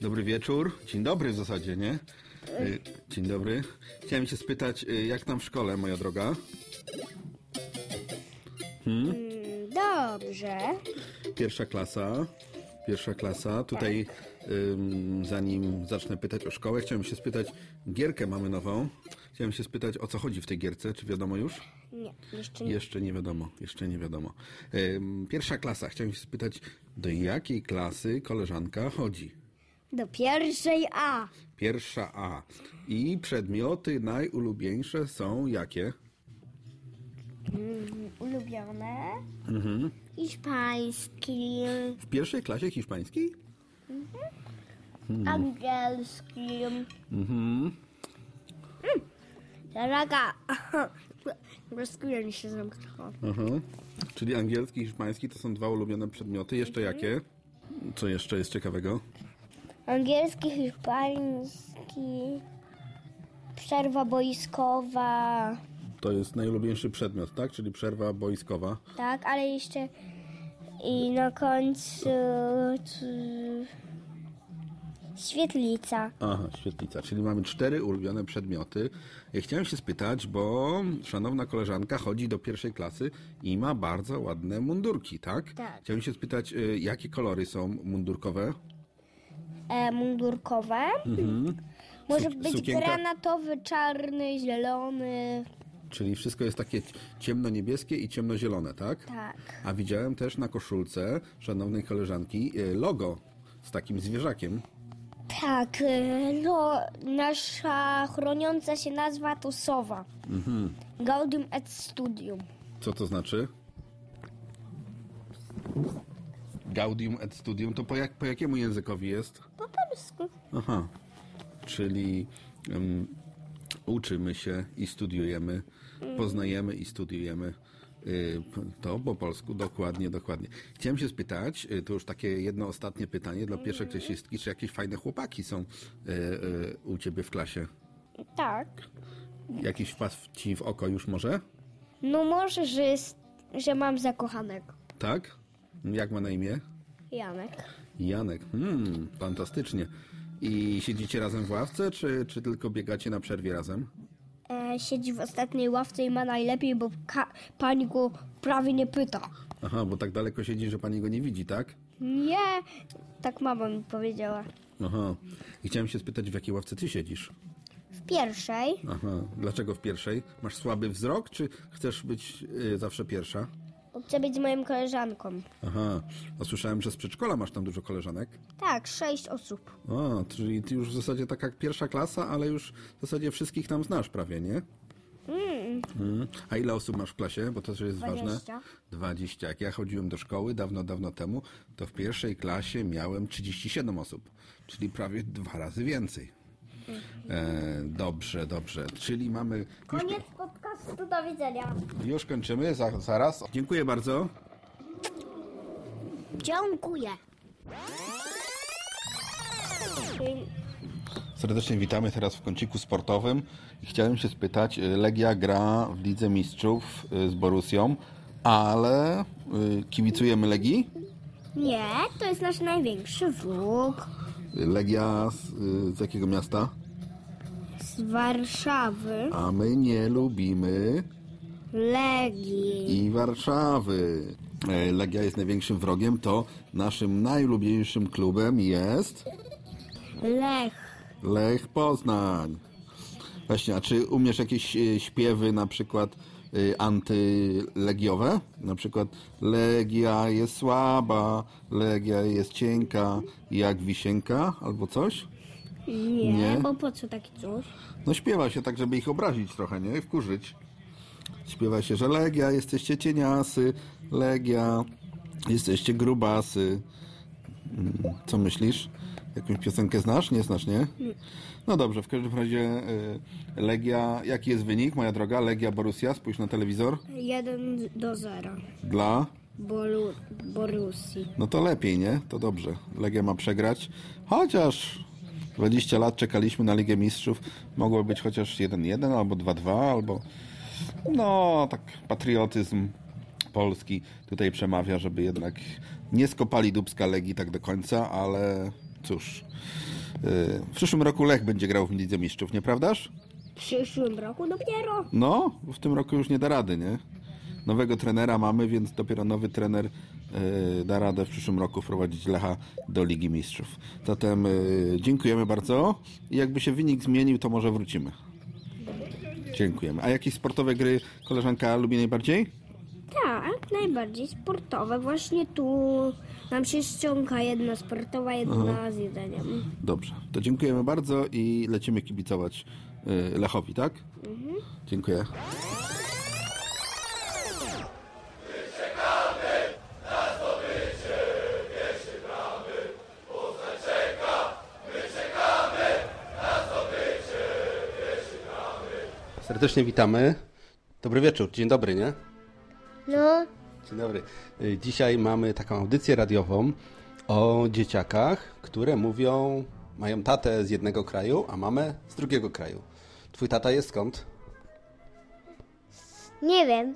Dobry wieczór. Dzień dobry w zasadzie, nie? Y, Dzień dobry. Chciałem się spytać, y, jak tam w szkole, moja droga? Hmm? Dobrze. Pierwsza klasa. Pierwsza klasa. Tutaj, ym, zanim zacznę pytać o szkołę, chciałem się spytać, gierkę mamy nową. Chciałem się spytać, o co chodzi w tej gierce. Czy wiadomo już? Nie, jeszcze nie. Jeszcze nie wiadomo, jeszcze nie wiadomo. Pierwsza klasa. Chciałem się spytać, do jakiej klasy koleżanka chodzi? Do pierwszej A. Pierwsza A. I przedmioty najulubieńsze są jakie? Mm, ulubione. Mhm. Hiszpański. W pierwszej klasie hiszpańskiej? Hmm. Angielski. Mhm. Raga. Rozkuję mi się zamknęło. Aha. Czyli angielski i hiszpański to są dwa ulubione przedmioty. Jeszcze jakie? Co jeszcze jest ciekawego? Angielski, hiszpański. Przerwa boiskowa. To jest najulubieńszy przedmiot, tak? Czyli przerwa boiskowa. Tak, ale jeszcze i na końcu świetlica. Aha, świetlica. Czyli mamy cztery ulubione przedmioty. Ja Chciałem się spytać, bo szanowna koleżanka chodzi do pierwszej klasy i ma bardzo ładne mundurki, tak? Tak. Chciałem się spytać, y, jakie kolory są mundurkowe? E, mundurkowe. Mhm. Może Suk- być sukienka? granatowy, czarny, zielony. Czyli wszystko jest takie ciemno-niebieskie i ciemnozielone, tak? Tak. A widziałem też na koszulce szanownej koleżanki y, logo z takim zwierzakiem. Tak, e, no, nasza chroniąca się nazwa to Sowa. Mhm. Gaudium et Studium. Co to znaczy? Gaudium et Studium to po, jak, po jakiemu językowi jest? Po polsku. Aha, czyli em, uczymy się i studiujemy, poznajemy i studiujemy. Y, To po polsku, dokładnie, dokładnie. Chciałem się spytać, y, to już takie jedno ostatnie pytanie dla pierwszej klasistki, czy jakieś fajne chłopaki są y, u ciebie w klasie? Tak. Jakiś wpadł ci w oko już może? No może, że, jest, że mam zakochanego. Tak? Jak ma na imię? Janek. Janek. Hmm, fantastycznie. I siedzicie razem w ławce, czy, czy tylko biegacie na przerwie razem? Siedzi w ostatniej ławce i ma najlepiej, bo pani go prawie nie pyta. Aha, bo tak daleko siedzi, że pani go nie widzi, tak? Nie, tak mama mi powiedziała. Aha. I chciałem się spytać, w jakiej ławce ty siedzisz? W pierwszej Aha. Dlaczego w pierwszej? Masz słaby wzrok, czy chcesz być y, zawsze pierwsza? Chcę być z moją koleżanką. Aha, a słyszałem, że z przedszkola masz tam dużo koleżanek. Tak, sześć osób. A, czyli ty już w zasadzie taka jak pierwsza klasa, ale już w zasadzie wszystkich tam znasz prawie, nie? Mm. Mhm. A ile osób masz w klasie? Bo to też jest ważne. 20. 20. Jak ja chodziłem do szkoły dawno, dawno temu, to w pierwszej klasie miałem 37 osób, czyli prawie dwa razy więcej. E, dobrze, dobrze. Czyli mamy. Koniec podcastu, do widzenia. już kończymy, za, zaraz. Dziękuję bardzo. Dziękuję. Serdecznie witamy teraz w kąciku sportowym. I Chciałem się spytać, y, Legia gra w Lidze Mistrzów y, z Borusią, ale y, kibicujemy Legii? Nie, to jest nasz największy wróg. Legia z, z jakiego miasta? Z Warszawy. A my nie lubimy Legii. i Warszawy. E, Legia jest największym wrogiem, to naszym najulubieńszym klubem jest Lech. Lech Poznań. Właśnie, a czy umiesz jakieś e, śpiewy na przykład e, antylegiowe? Na przykład Legia jest słaba, Legia jest cienka jak wisienka albo coś? Nie, Nie? bo po co taki coś? No śpiewa się tak, żeby ich obrazić trochę, nie? I wkurzyć. Śpiewa się, że Legia, jesteście cieniasy, Legia, jesteście grubasy. Mm, Co myślisz? Jakąś piosenkę znasz? Nie znasz, nie? No dobrze, w każdym razie y, Legia, jaki jest wynik, moja droga? Legia Borussia, spójrz na telewizor. 1 do 0. Dla? Bolu, Borusi. No to lepiej, nie? To dobrze. Legia ma przegrać. Chociaż 20 lat czekaliśmy na Ligę Mistrzów. Mogło być chociaż 1-1 albo 2-2, albo no, tak patriotyzm polski tutaj przemawia, żeby jednak nie skopali dubska Legii tak do końca, ale cóż. yy, W przyszłym roku Lech będzie grał w Lidze Mistrzów, nieprawdaż? W przyszłym roku dopiero. No, w tym roku już nie da rady, nie? Nowego trenera mamy, więc dopiero nowy trener e, da radę w przyszłym roku wprowadzić Lecha do Ligi Mistrzów. Zatem e, dziękujemy bardzo i jakby się wynik zmienił, to może wrócimy. Dziękujemy. A jakieś sportowe gry koleżanka lubi najbardziej? Tak, najbardziej sportowe. Właśnie tu nam się ściąga jedna sportowa, jedna Aha. z jedzeniem. Dobrze. To dziękujemy bardzo i lecimy kibicować e, Lechowi, tak? Mhm. Dziękuję. Serdecznie witamy. Dobry wieczór, dzień dobry, nie? No, Dzień dobry. Y, Dzisiaj mamy taką audycję radiową o dzieciakach, które mówią, mają tatę z jednego kraju, a mamę z drugiego kraju. Twój tata jest skąd? nie wiem.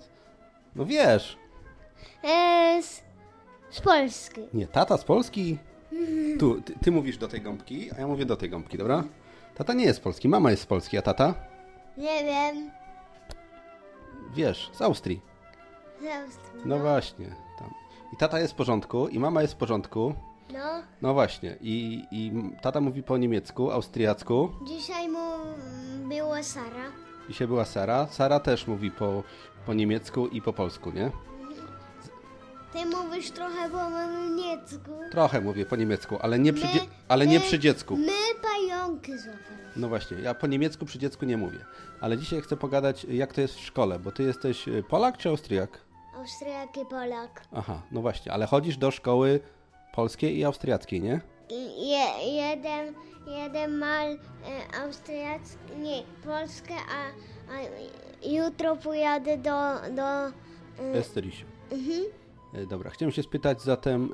No wiesz. E, z, z Polski. Nie, tata z Polski. Tu, ty, ty mówisz do tej gąbki, a ja mówię do tej gąbki, dobra? Tata nie jest z Polski, mama jest z Polski, a tata? Nie wiem. Wiesz, z Austrii. Z Austrii. No właśnie, tam. I tata jest w porządku, i mama jest w porządku. No, No właśnie, i, i tata mówi po niemiecku, austriacku. dzisiaj mu było Sara. Dzisiaj była Sara. Sara też mówi po, po niemiecku i po polsku, nie? Ty mówisz trochę po niemiecku. Trochę mówię po niemiecku, ale nie przy, My- ale nie my- przy dziecku. My pająki. No właśnie, ja po niemiecku przy dziecku nie mówię. Ale dzisiaj chcę pogadać, jak to jest w szkole, bo ty jesteś y, Polak czy Austriak? Austriak i Polak. Aha, no właśnie, ale chodzisz do szkoły polskiej i austriackiej, nie? Je, jeden, jeden ma e, austriacki, nie, Polskę, a, a jutro pojadę do... do e, Esterisiu. mhm. Y, Dobra, chciałem się spytać zatem,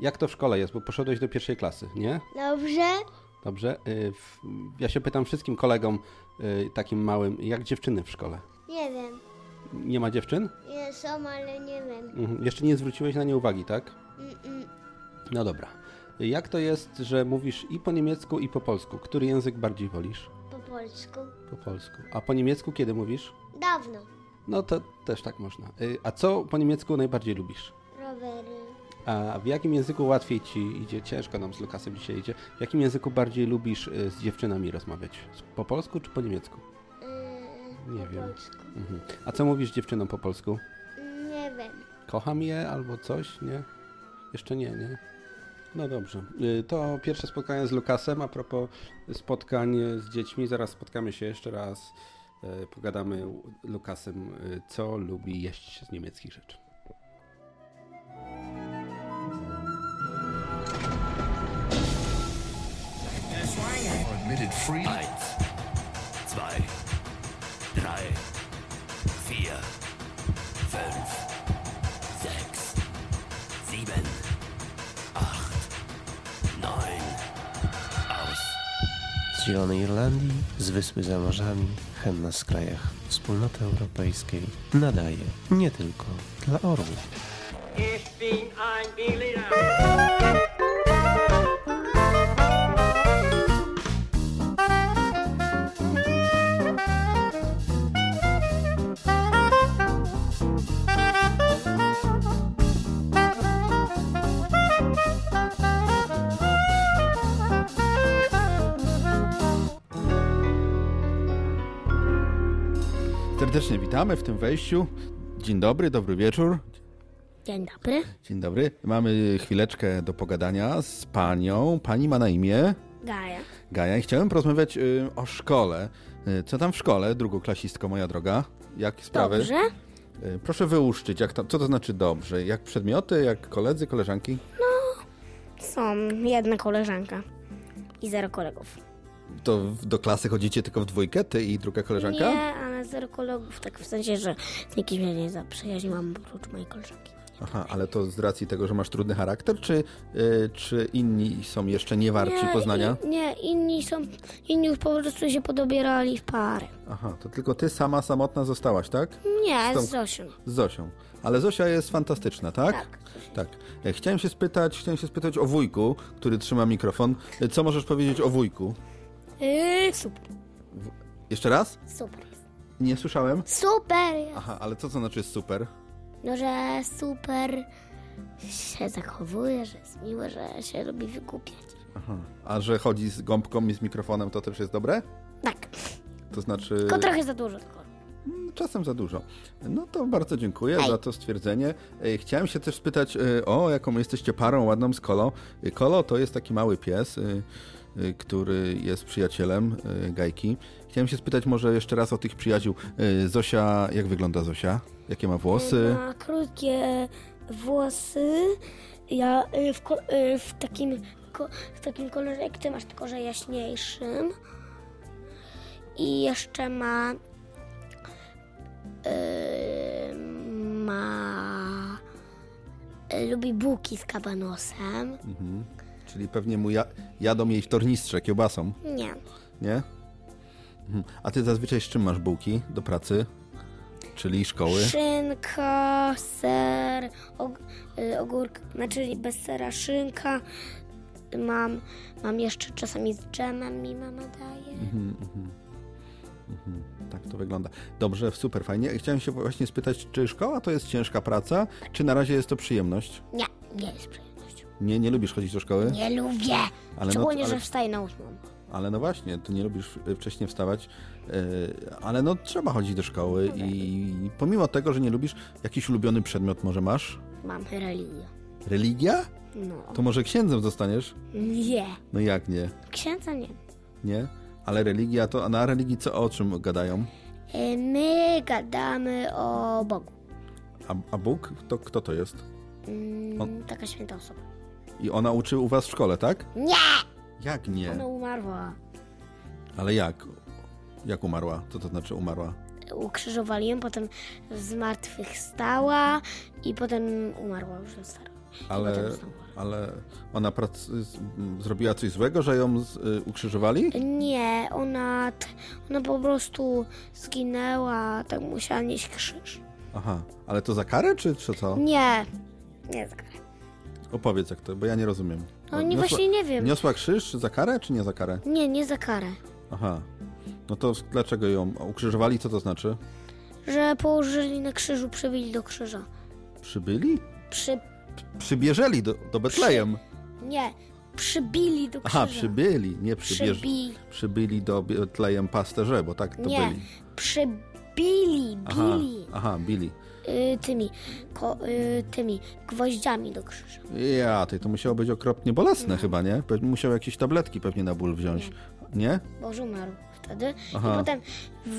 jak to w szkole jest, bo poszedłeś do pierwszej klasy, nie? Dobrze? Dobrze. Y, Ja się pytam wszystkim kolegom y, takim małym, jak dziewczyny w szkole? Nie wiem. Nie ma dziewczyn? Nie są, ale nie wiem. Mhm. Jeszcze nie zwróciłeś na nie uwagi, tak? Mm-mm. No dobra. Jak to jest, że mówisz i po niemiecku, i po polsku? Który język bardziej wolisz? Po polsku. Po polsku. A po niemiecku kiedy mówisz? Dawno. No to też tak można. Y, A co po niemiecku najbardziej lubisz? Rowery. A w jakim języku łatwiej ci idzie? Ciężko nam z Lukasem dzisiaj idzie. W jakim języku bardziej lubisz y, z dziewczynami rozmawiać? Po polsku czy po niemiecku? Yy, Nie po wiem. polsku. Mhm. A co mówisz dziewczynom po polsku? Nie wiem. Kocham je albo coś, nie? Jeszcze nie, nie? No dobrze. Y, To pierwsze spotkanie z Lukasem. A propos spotkań z dziećmi, zaraz spotkamy się jeszcze raz. y, Pogadamy Lukasem, co lubi jeść z niemieckich rzeczy. Eins, zwei, drei, vier, fünf, sechs, sieben, acht, neun. Aus. Z Zielonej Irlandii, z Wyspy za morzami, hen nas w krajach Wspólnoty Europejskiej nadaje nie tylko dla orłów. Ich bin ein Berliner. Serdecznie witamy w tym wejściu. Dzień dobry, dobry wieczór. Dzień dobry. Dzień dobry. Mamy chwileczkę do pogadania z panią. Pani ma na imię Gaja. Gaja i chciałem porozmawiać y, o szkole. Y, co tam w szkole, drugoklasistko moja droga? Jakie sprawy? Dobrze. Y, proszę wyłuszczyć, jak tam, co to znaczy dobrze? Jak przedmioty, jak koledzy, koleżanki? Są jedna koleżanka i zero kolegów. To w- do klasy chodzicie tylko w dwójkę, ty i druga koleżanka? Nie, zero kolegów, tak w sensie, że z nikim się nie zaprzyjaźniłam oprócz mojej koleżanki. Aha, ale to z racji tego, że masz trudny charakter, czy, y, czy inni są jeszcze nie warci poznania? i- nie, inni są, inni już po prostu się podobierali w pary. Aha, to tylko ty sama, samotna zostałaś, tak? Nie, Z tą- z Zosią. Z Zosią. Ale Zosia jest fantastyczna, tak? Tak. Tak. E, Chciałem się spytać, chciałem się spytać o wujku, który trzyma mikrofon. E, Co możesz powiedzieć o wujku? Yy, super, Jeszcze raz? super. Nie słyszałem? Super! Aha, ale co to znaczy super? No, że super się zachowuje, że jest miły, że się lubi wygłupiać. Aha. A że chodzi z gąbką i z mikrofonem, to też jest dobre? Tak. To znaczy... Tylko trochę za dużo. Tylko. Mm, Czasem za dużo. No to bardzo dziękuję Hej. za to stwierdzenie. Chciałem się też spytać, e, o jaką jesteście parą ładną z Kolo. E, Kolo to jest taki mały pies, e, który jest przyjacielem Gajki. Chciałem się spytać może jeszcze raz o tych przyjaciół. E, Zosia, jak wygląda Zosia? Jakie ma włosy? Ma krótkie włosy. Ja y, w, y, w, takim, w takim kolorze, jak ty masz, tylko że jaśniejszym. I jeszcze ma. y, ma. y, lubi bułki z kabanosem. Mhm. Czyli pewnie mu ja, jadą jej w tornistrze kiełbasą, Nie. nie? Mhm. A ty zazwyczaj z czym masz bułki do pracy? Czyli szkoły? Szynka, ser, og, y, ogórk, znaczy bez sera szynka. Mam, mam jeszcze czasami z dżemem mi mama daje. Mhm, mhm. Mhm, Tak to wygląda. Dobrze, super, fajnie. Chciałem się właśnie spytać, czy szkoła to jest ciężka praca, czy na razie jest to przyjemność? Nie, nie jest przyjemność. Nie, nie lubisz chodzić do szkoły? Nie lubię. Ale no- Szczególnie, ale- że wstaję na ósmą. Ale no właśnie, ty nie lubisz y, wcześnie wstawać, yy, ale no trzeba chodzić do szkoły i pomimo tego, że nie lubisz, jakiś ulubiony przedmiot może masz? Mam religię. Religia? No. To może księdzem zostaniesz? Nie. No jak nie? Księdza nie. Nie? Ale religia to, a na religii co, o czym gadają? Y, My gadamy o Bogu. A, a Bóg? To kto to jest? Mm, On- Taka święta osoba. I ona uczy u was w szkole, tak? Nie! Jak nie? Ona umarła. Ale jak? Jak umarła? Co to znaczy umarła? Ukrzyżowali ją, potem zmartwychwstała i potem umarła już stara. Ale, ale ona zrobiła coś złego, że ją z, y, ukrzyżowali? Nie, ona, ona po prostu zginęła, tak musiała nieść krzyż. Aha, ale to za karę, czy, czy co? Nie, nie za karę. Opowiedz jak to, bo ja nie rozumiem. No nie, właśnie nie wiem. Niosła krzyż za karę, czy nie za karę? Nie, nie za karę. Aha. No to dlaczego ją ukrzyżowali? Co to znaczy? Że położyli na krzyżu, przybili do krzyża. Przybyli? Przy... Przybierzeli do, do Betlejem. Nie, przybili do krzyża. Aha, przybyli, nie przybierz... Przybi- Przybyli do Betlejem pasterze, bo tak to Nie, byli. przybili, Aha, bili. aha, bili. Y, tymi, ko, y, tymi gwoździami do krzyża. Ja, ty, to musiało być okropnie bolesne chyba, nie? Pewnie musiał jakieś tabletki pewnie na ból wziąć. Nie? Bo już umarł wtedy. Aha. I potem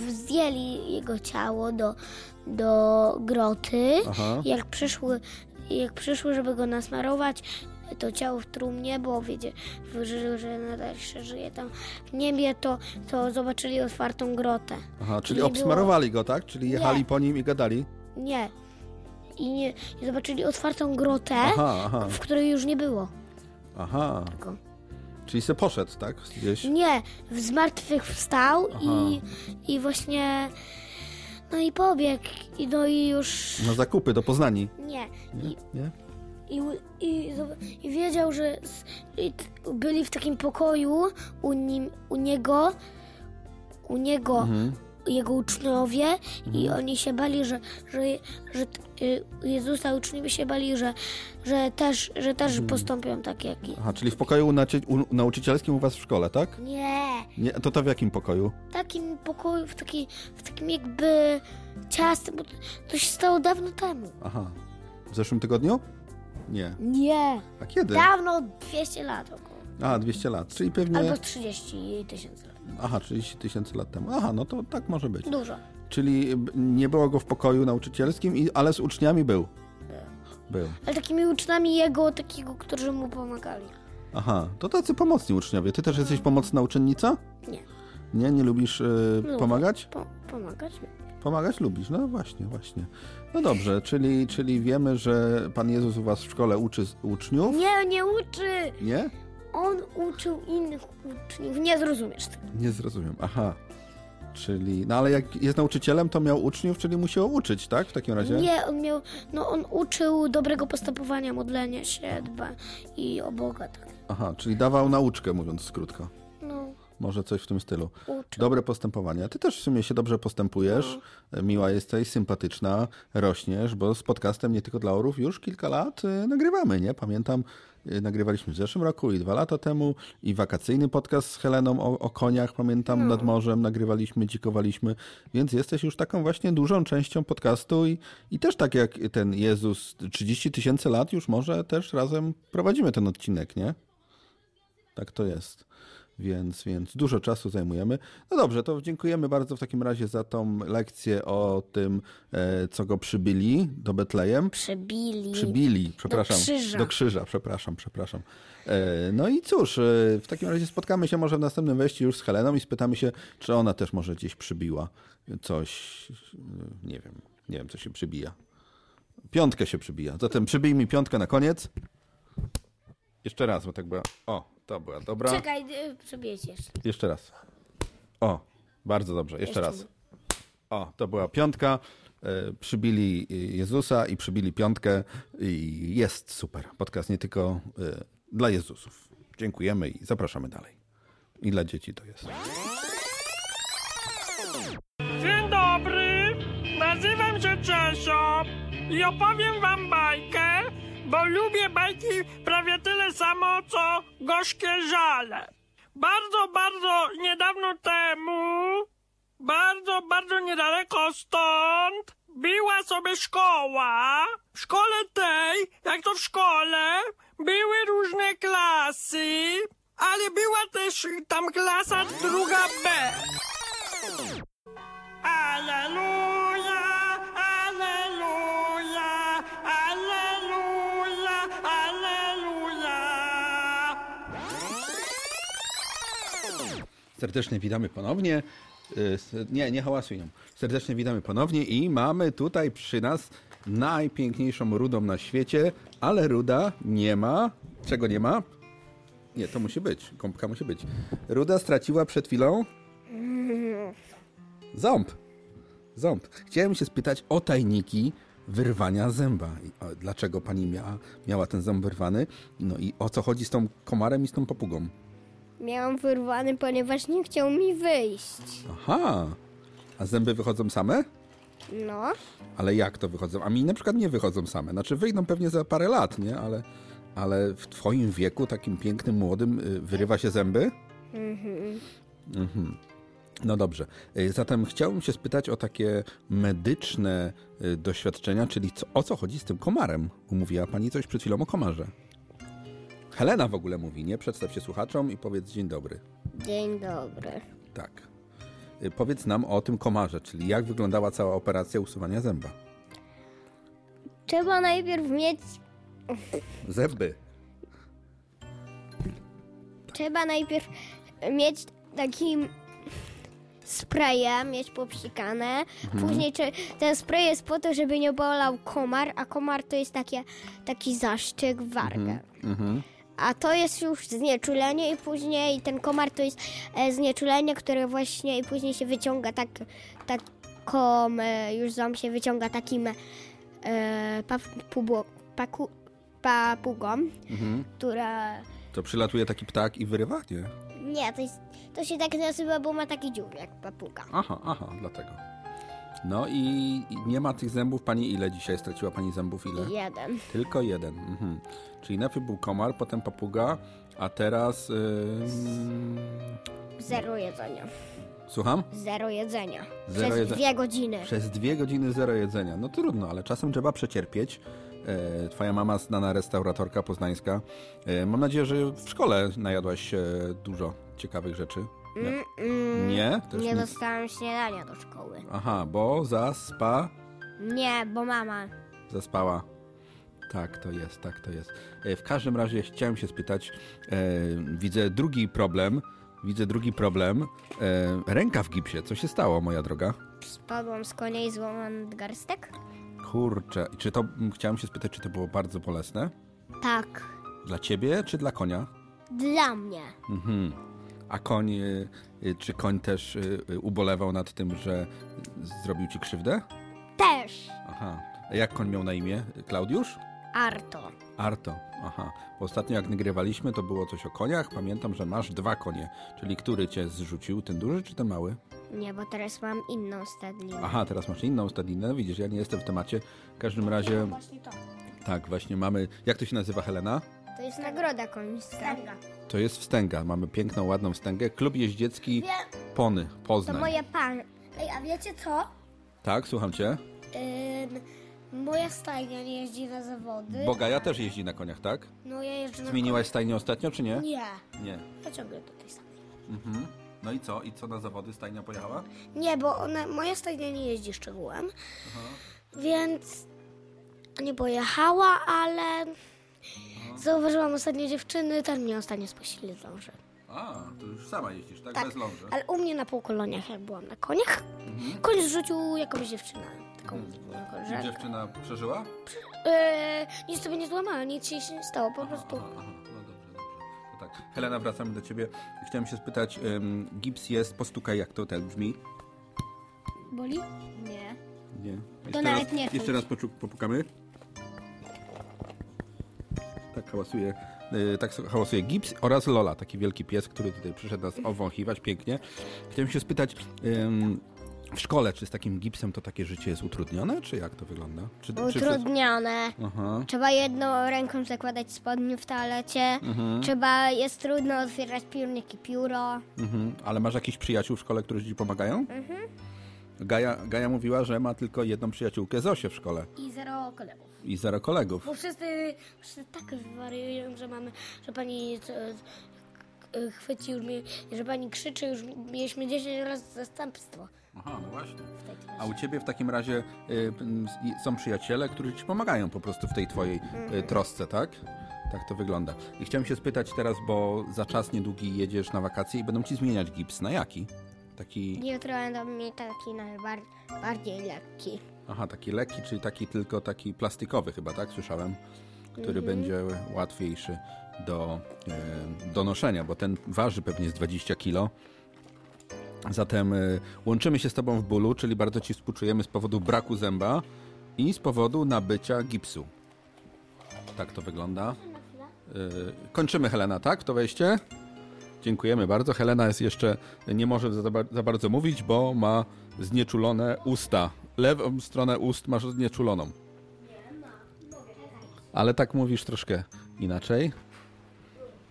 zdjęli jego ciało do, do groty. Aha. Jak przyszły, jak przyszły, żeby go nasmarować, to ciało w trumnie, bo wiecie, że, że nadal jeszcze żyje tam w niebie, to, to zobaczyli otwartą grotę. Aha, czyli Nie obsmarowali go, tak? Czyli jechali po nim i gadali? Nie. I, nie, I zobaczyli otwartą grotę, Aha, aha. w której już nie było. Aha. Tylko. Czyli se poszedł, tak? Gdzieś? Nie, z martwych wstał i, i właśnie. No i pobiegł. I no i już. Na zakupy do Poznani. Nie. Nie? Nie? I, i, i wiedział, że i t- byli w takim pokoju u, nim, u niego, u niego, Mhm. Jego uczniowie i oni się bali, że, że, że y, Jezusa uczniowie się bali, że, że też, że też Mhm. postąpią tak jak i. Aha, czyli w pokoju u- nauczycielskim u was w szkole, tak? Nie, Nie, to to w jakim pokoju? w takim pokoju, w, taki, w takim jakby ciastem, bo to, to się stało dawno temu. Aha. W zeszłym tygodniu? Nie. Nie. A kiedy? Dawno, 200 lat około. A, 200 lat. Czyli pewnie... Albo 30 tysięcy lat. Aha, 30 tysięcy lat temu. Aha, no to tak może być. Dużo. Czyli nie było go w pokoju nauczycielskim, i, ale z uczniami był. Był. Ale takimi uczniami jego, takiego, którzy mu pomagali. Aha, to tacy pomocni uczniowie. Ty też jesteś pomocna uczennica? Nie. Nie, nie lubisz y, Lubię. pomagać? Po, pomagać? Pomagać lubisz, no właśnie, właśnie. No dobrze, czyli, czyli wiemy, że Pan Jezus u was w szkole uczy uczniów? Nie, nie uczy! Nie? On uczył innych uczniów. Nie zrozumiesz tego. Nie zrozumiem. Aha. Czyli, no ale jak jest nauczycielem, to miał uczniów, czyli musiał uczyć, tak? W takim razie? Nie, on miał, no on uczył dobrego postępowania, modlenia się, dba i o Boga, tak. Aha, czyli dawał nauczkę, mówiąc krótko. No, Może coś w tym stylu. uczył. Dobre postępowanie. Ty też w sumie się dobrze postępujesz. Miła jesteś, sympatyczna, rośniesz, bo z podcastem nie tylko dla orów już kilka lat y, nagrywamy, nie? Pamiętam, y, nagrywaliśmy w zeszłym roku i dwa lata temu i wakacyjny podcast z Heleną o, o koniach, pamiętam, nad morzem nagrywaliśmy, dzikowaliśmy, więc jesteś już taką właśnie dużą częścią podcastu i, i też tak jak ten Jezus 30 tysięcy lat już może też razem prowadzimy ten odcinek, nie? Tak to jest. Więc, więc dużo czasu zajmujemy. No dobrze, to dziękujemy bardzo w takim razie za tą lekcję o tym, e, co go przybyli do Betlejem. Przybili. Przybili, przepraszam. Do krzyża. Do krzyża, przepraszam, przepraszam. E, no i cóż, e, w takim razie spotkamy się może w następnym wejściu już z Heleną i spytamy się, czy ona też może gdzieś przybiła coś, nie wiem, nie wiem, co się przybija. Piątkę się przybija. Zatem przybij mi piątkę na koniec. Jeszcze raz, bo tak była. O, to była dobra. Czekaj, y, jeszcze. Jeszcze raz. O, bardzo dobrze. Jeszcze Jeszcze raz. O, to była piątka. E, Przybili Jezusa i przybili piątkę i jest super. Podcast nie tylko e, dla Jezusów. Dziękujemy i zapraszamy dalej. I dla dzieci to jest. Dzień dobry, nazywam się Czesio i opowiem wam bajkę, bo lubię bajki prawie tyle samo, co gorzkie żale. Bardzo, bardzo niedawno temu, bardzo, bardzo niedaleko stąd, była sobie szkoła. W szkole tej, jak to w szkole, były różne klasy, ale była też tam klasa druga B. Aleluja, Serdecznie witamy ponownie. Y, Nie, nie hałasuj nią. Serdecznie witamy ponownie i mamy tutaj przy nas najpiękniejszą rudą na świecie, ale ruda nie ma. Czego nie ma? Nie, to musi być. Kąpka musi być. Ruda straciła przed chwilą ząb. Ząb. Chciałem się spytać o tajniki wyrwania zęba. Dlaczego pani miała, miała ten ząb wyrwany? No i o co chodzi z tą komarem i z tą papugą? Miałam wyrwany, ponieważ nie chciał mi wyjść. Aha. A zęby wychodzą same? No, Ale jak to wychodzą? A mi na przykład nie wychodzą same. Znaczy wyjdą pewnie za parę lat, nie? Ale, ale w twoim wieku, takim pięknym, młodym, y, wyrywa się zęby? mhm. Mhm. No dobrze. Y, Zatem chciałbym się spytać o takie medyczne y, doświadczenia, czyli co, o co chodzi z tym komarem? Mówiła Pani coś przed chwilą o komarze. Helena w ogóle mówi, nie? Przedstaw się słuchaczom i powiedz dzień dobry. Dzień dobry. Tak. Y, Powiedz nam o tym komarze, czyli jak wyglądała cała operacja usuwania zęba. Trzeba najpierw mieć. Zęby. Trzeba najpierw mieć takim sprayem, mieć popsikane. Mhm. Później czy, ten spray jest po to, żeby nie bolał komar, a komar to jest takie, taki zaszczyk w wargę. Mhm. Mhm. A to jest już znieczulenie i później ten komar to jest e, znieczulenie, które właśnie i później się wyciąga tak, taką, e, już ząb się wyciąga takim e, paku, papugą, Mhm. która... To przylatuje taki ptak i wyrywa? Nie. Nie, to, jest, to się tak nazywa, bo ma taki dziób jak papuga. Aha, aha, dlatego. No i, nie ma tych zębów. Pani ile dzisiaj straciła Pani zębów? Ile? Jeden. Tylko jeden. Mhm. Czyli najpierw był komar, potem papuga, a teraz... ym, Zero jedzenia. Słucham? Zero jedzenia. Zero Przez jedze- dwie godziny. Przez dwie godziny zero jedzenia. No trudno, ale czasem trzeba przecierpieć. E, Twoja mama, znana restauratorka poznańska. E, Mam nadzieję, że w szkole najadłaś się dużo ciekawych rzeczy. Mm, mm, Nie? Też nie nic? dostałam śniadania do szkoły. Aha, bo zaspa... Nie, bo mama. Zaspała. Tak, to jest, tak to jest. E, W każdym razie chciałem się spytać, e, widzę drugi problem, widzę drugi problem, e, ręka w gipsie, co się stało, moja droga? Spadłam z konia i złamałam nadgarstek? Kurczę, czy to, chciałem się spytać, czy to było bardzo bolesne? Tak. Dla ciebie, czy dla konia? Dla mnie. Mhm. A koń, e, e, czy koń też e, ubolewał nad tym, że zrobił ci krzywdę? Też. Aha. A jak koń miał na imię? Klaudiusz? Arto. Arto, aha. Bo ostatnio jak nagrywaliśmy, to było coś o koniach. Pamiętam, że masz dwa konie. Czyli który cię zrzucił, ten duży czy ten mały? Nie, bo teraz mam inną stadlinę. Aha, teraz masz inną stadninę. Widzisz, ja nie jestem w temacie. W każdym razie, Właśnie to. tak, właśnie mamy... Jak to się nazywa, Helena? To jest nagroda końska. To jest wstęga. Mamy piękną, ładną wstęgę. Klub jeździecki Pony, To Poznań. moja pan. Ej, a wiecie co? Tak, słucham cię. Ym, moja stajnia nie jeździ na zawody. Bo Gaja też jeździ na koniach, tak? No ja jeżdżę na Zmieniłaś stajnię ostatnio, czy nie? Nie. Nie. Ja ciągle do tej samej. Mhm. No i co? I co na zawody stajnia pojechała? Nie, bo ona, moja stajnia nie jeździ szczegółem, więc nie pojechała, ale zauważyłam ostatnio dziewczyny, ten mnie ostatnio spuścili z ląży. A, to już sama jeździsz, tak? Tak, Bez ląży. ale u mnie na półkoloniach, jak byłam na koniach, Mhm. koń zrzucił jakąś dziewczynę. Taką I koleżankę. dziewczyna przeżyła? Yy, nic sobie nie złamała, nic się nie stało, po prostu. No dobrze, dobrze. No tak. Helena, wracamy do ciebie. Chciałem się spytać, ym, gips jest, postukaj jak to tak brzmi. Boli? Nie. Nie. To nawet nie Jeszcze raz poczu- popukamy. Tak hałasuje, y, tak hałasuje gips oraz Lola, taki wielki pies, który tutaj przyszedł nas owąchiwać pięknie. Chciałem się spytać, w szkole, czy z takim gipsem to takie życie jest utrudnione, czy jak to wygląda? Czy, czy Utrudnione. Aha. Trzeba jedną ręką zakładać spodnie w toalecie. Mhm. Trzeba, jest trudno otwierać piórnik i pióro. Mhm. Ale masz jakichś przyjaciół w szkole, którzy ci pomagają? Mhm. Gaja, Gaja mówiła, że ma tylko jedną przyjaciółkę Zosię w szkole I zero kolegów. i zero kolegów. Bo wszyscy, wszyscy tak wariują, że mamy, że pani chwyci już mnie, że pani krzyczy, już mieliśmy 10 razy zastępstwo. Aha, no właśnie. A u ciebie w takim razie y, są przyjaciele, którzy ci pomagają po prostu w tej twojej y, Mhm. trosce, tak? Tak to wygląda. I chciałem się spytać teraz, bo za czas niedługi jedziesz na wakacje i będą ci zmieniać gips. Na jaki? Taki, Jutro będą mi taki najbardziej lekki. aha, taki lekki, czyli taki tylko taki plastikowy chyba, tak? Słyszałem. Który Mhm. będzie łatwiejszy do, e, do noszenia, bo ten waży pewnie z 20 kilo. Zatem e, łączymy się z Tobą w bólu, czyli bardzo Ci współczujemy z powodu braku zęba i z powodu nabycia gipsu. Tak to wygląda. E, Kończymy, Helena, tak? To wejście? Dziękujemy bardzo. Helena jest jeszcze, nie może za, ba- za bardzo mówić, bo ma znieczulone usta. Lewą stronę ust masz znieczuloną. Ale tak mówisz troszkę inaczej.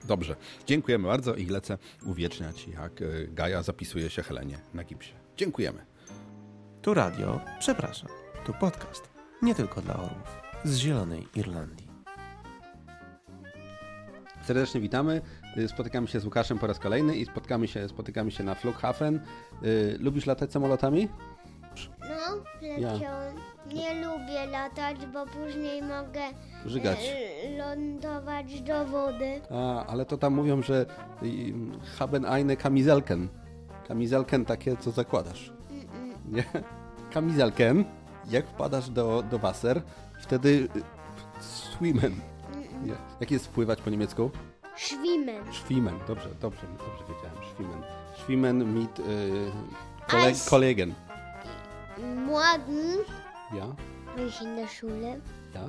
Dobrze, dziękujemy bardzo i lecę uwieczniać, jak y, Gaja zapisuje się Helenie na gipsie. Dziękujemy. Tu radio, przepraszam, tu podcast. Nie tylko dla orłów. Z Zielonej Irlandii. Serdecznie witamy. Y, Spotykamy się z Łukaszem po raz kolejny i spotkamy się, spotykamy się na Flughafen. Y, Lubisz latać samolotami? No, Ja. Nie lubię latać, bo później mogę Żygać. e, lądować do wody. A, ale to tam mówią, że y, haben eine Kamizelken. Kamizelken takie, co zakładasz. Nie? Kamizelken, jak wpadasz do, do Wasser, wtedy y, swimmen. Nie. Jak jest wpływać po niemiecku? Schwimmen. Schwimmen, dobrze, dobrze, dobrze wiedziałem. Schwimmen. Schwimmen mit y, kole Als- Kollegen. Morgen Ja, bin ich in der Schule. ja,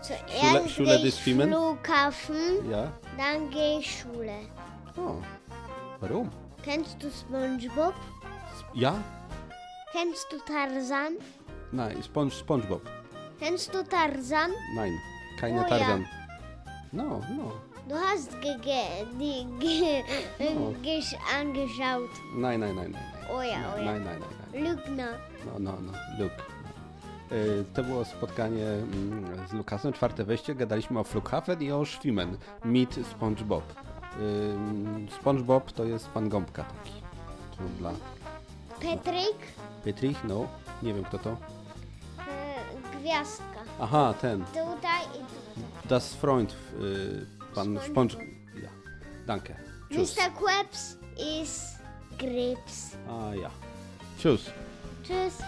Zuerst Schule gehe des ich Schwimmen? Flughafen, ja. dann gehe ich Schule. O, warum? Kennst du SpongeBob? Ja? Kennst du Tarzan? Nein, Sponge, SpongeBob. Kennst du Tarzan? Nein, keine. Tarzan. No, no. Du hast ge ge die ge gesch angeschaut. Nein, nein, nein, nein. Oh ja, oh ja. Nein, nein, nein, nein. Lügner. No, no, no, Luke. Y, To było spotkanie mm, z Lukasem, czwarte wejście, gadaliśmy o Flughafen i o Schwimmen, mit SpongeBob. Ym, SpongeBob to jest pan Gąbka taki. To dla Patrick, Pietrich, no, nie wiem kto to. e, gwiazdka. Aha, ten, Tutaj i tutaj. das Freund, y, pan Sponge... Ja, danke. Tschüss. Mr. Krabs ist Krebs. A ja. Tschüss. Tschüss.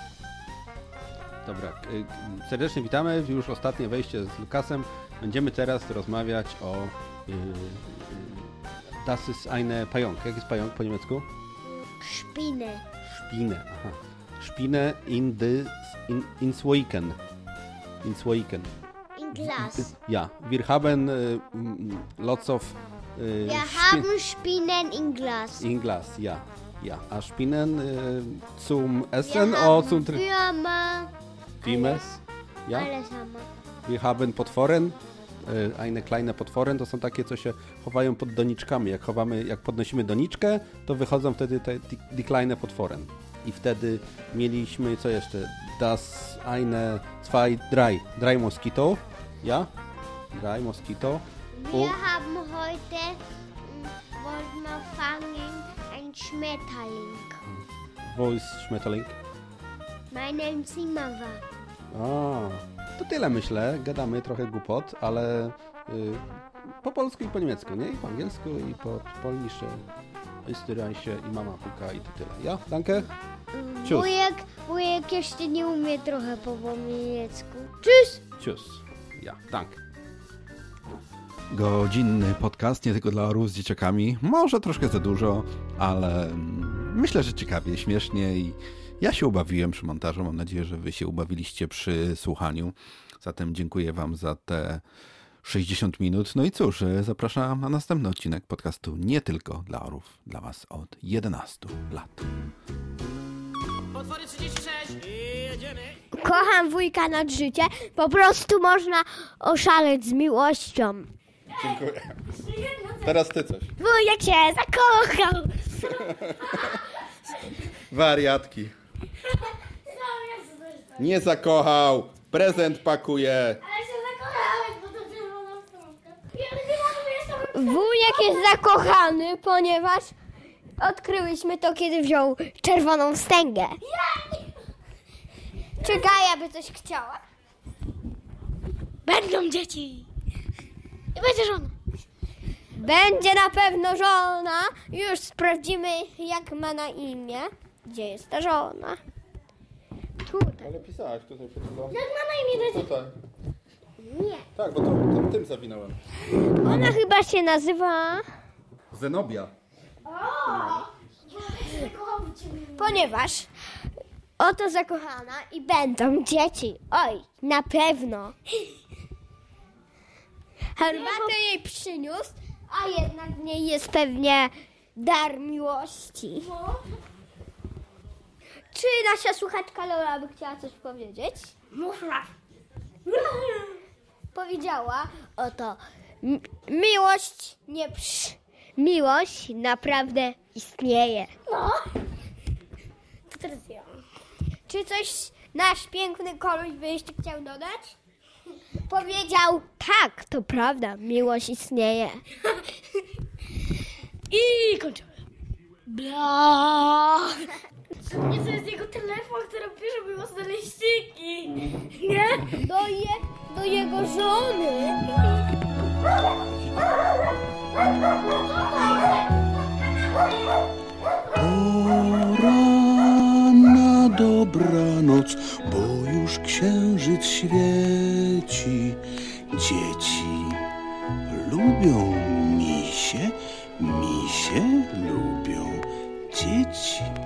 Dobra, y, serdecznie witamy. Już ostatnie wejście z Lukasem. Będziemy teraz rozmawiać o y, y, Das ist eine Pająk. Jak jest pająk po niemiecku? Spinne. Spinne. Aha. Spinne in the in, in Słoiken. In Słoiken. Glas. Ja, wir haben mm, lots of y, Wir haben Spinnen in Glas. in Glas. Ja, ja. A Spinnen y, zum Essen Wir o haben zum Tr- Würmer. Wimes? Ja. Alles haben wir. Wir haben potworen, eine kleine potworen, to są takie, co się chowają pod doniczkami. Jak chowamy, jak podnosimy doniczkę, to wychodzą wtedy te die kleine potworen. I wtedy mieliśmy, co jeszcze? Das eine, zwei, drei, drei Moskito, ja? Drei Moskito. Wir haben heute, mm, wollten wir fangen, ein Schmetterling. Wo ist Schmetterling? Meinem Zimmer war. A, to tyle myślę. Gadamy trochę głupot, ale y, po polsku i po niemiecku, nie? I po angielsku, i po polnisze, österreichische i mama puka i to tyle. Ja, danke. Tschüss. Wujek, wujek jeszcze nie umie trochę po niemiecku. Tschüss! Tschüss. Ja, danke. Godzinny podcast, nie tylko dla orłów z dzieciakami. Może troszkę za dużo, ale myślę, że ciekawie, śmiesznie i ja się ubawiłem przy montażu. Mam nadzieję, że wy się ubawiliście przy słuchaniu. Zatem dziękuję wam za te 60 minut. No i cóż, e, zapraszam na następny odcinek podcastu nie tylko dla orłów, dla was od 11 lat. Potwory 36 i. Kocham wujka nad życie. Po prostu można oszaleć z miłością. Dziękuję. Teraz ty coś. Wujek się zakochał. Wariatki. Nie zakochał. Prezent pakuje. Wujek jest zakochany, ponieważ odkryłyśmy to, kiedy wziął czerwoną wstęgę. Czy Gaja by coś chciała? Będą dzieci. I będzie żona. Będzie na pewno żona. Już sprawdzimy, jak ma na imię. Gdzie jest ta żona? Tutaj. Ale pisałaś tutaj przed chwilą. Jak ma na imię? Tutaj. Nie. Tak, bo to, to tym zawinąłem. Ona chyba się nazywa... Zenobia. Ponieważ oto zakochana i będą dzieci. Oj, na pewno. Herbatę jej przyniósł, a jednak w niej jest pewnie dar miłości. Czy nasza słuchaczka Lola by chciała coś powiedzieć? Można. Powiedziała, oto M- miłość nie przy... Miłość naprawdę istnieje. No. To teraz ja. Czy coś nasz piękny koleś by jeszcze chciał dodać? Powiedział, tak, to prawda, miłość istnieje. I kończymy. Bla. Nie, to jest jego telefon, który pisze miłosne liściki. Nie? Do, je, do jego żony. Pora dobranoc, bo już księżyc świeci. Dzieci lubią misie, misie lubią dzieci.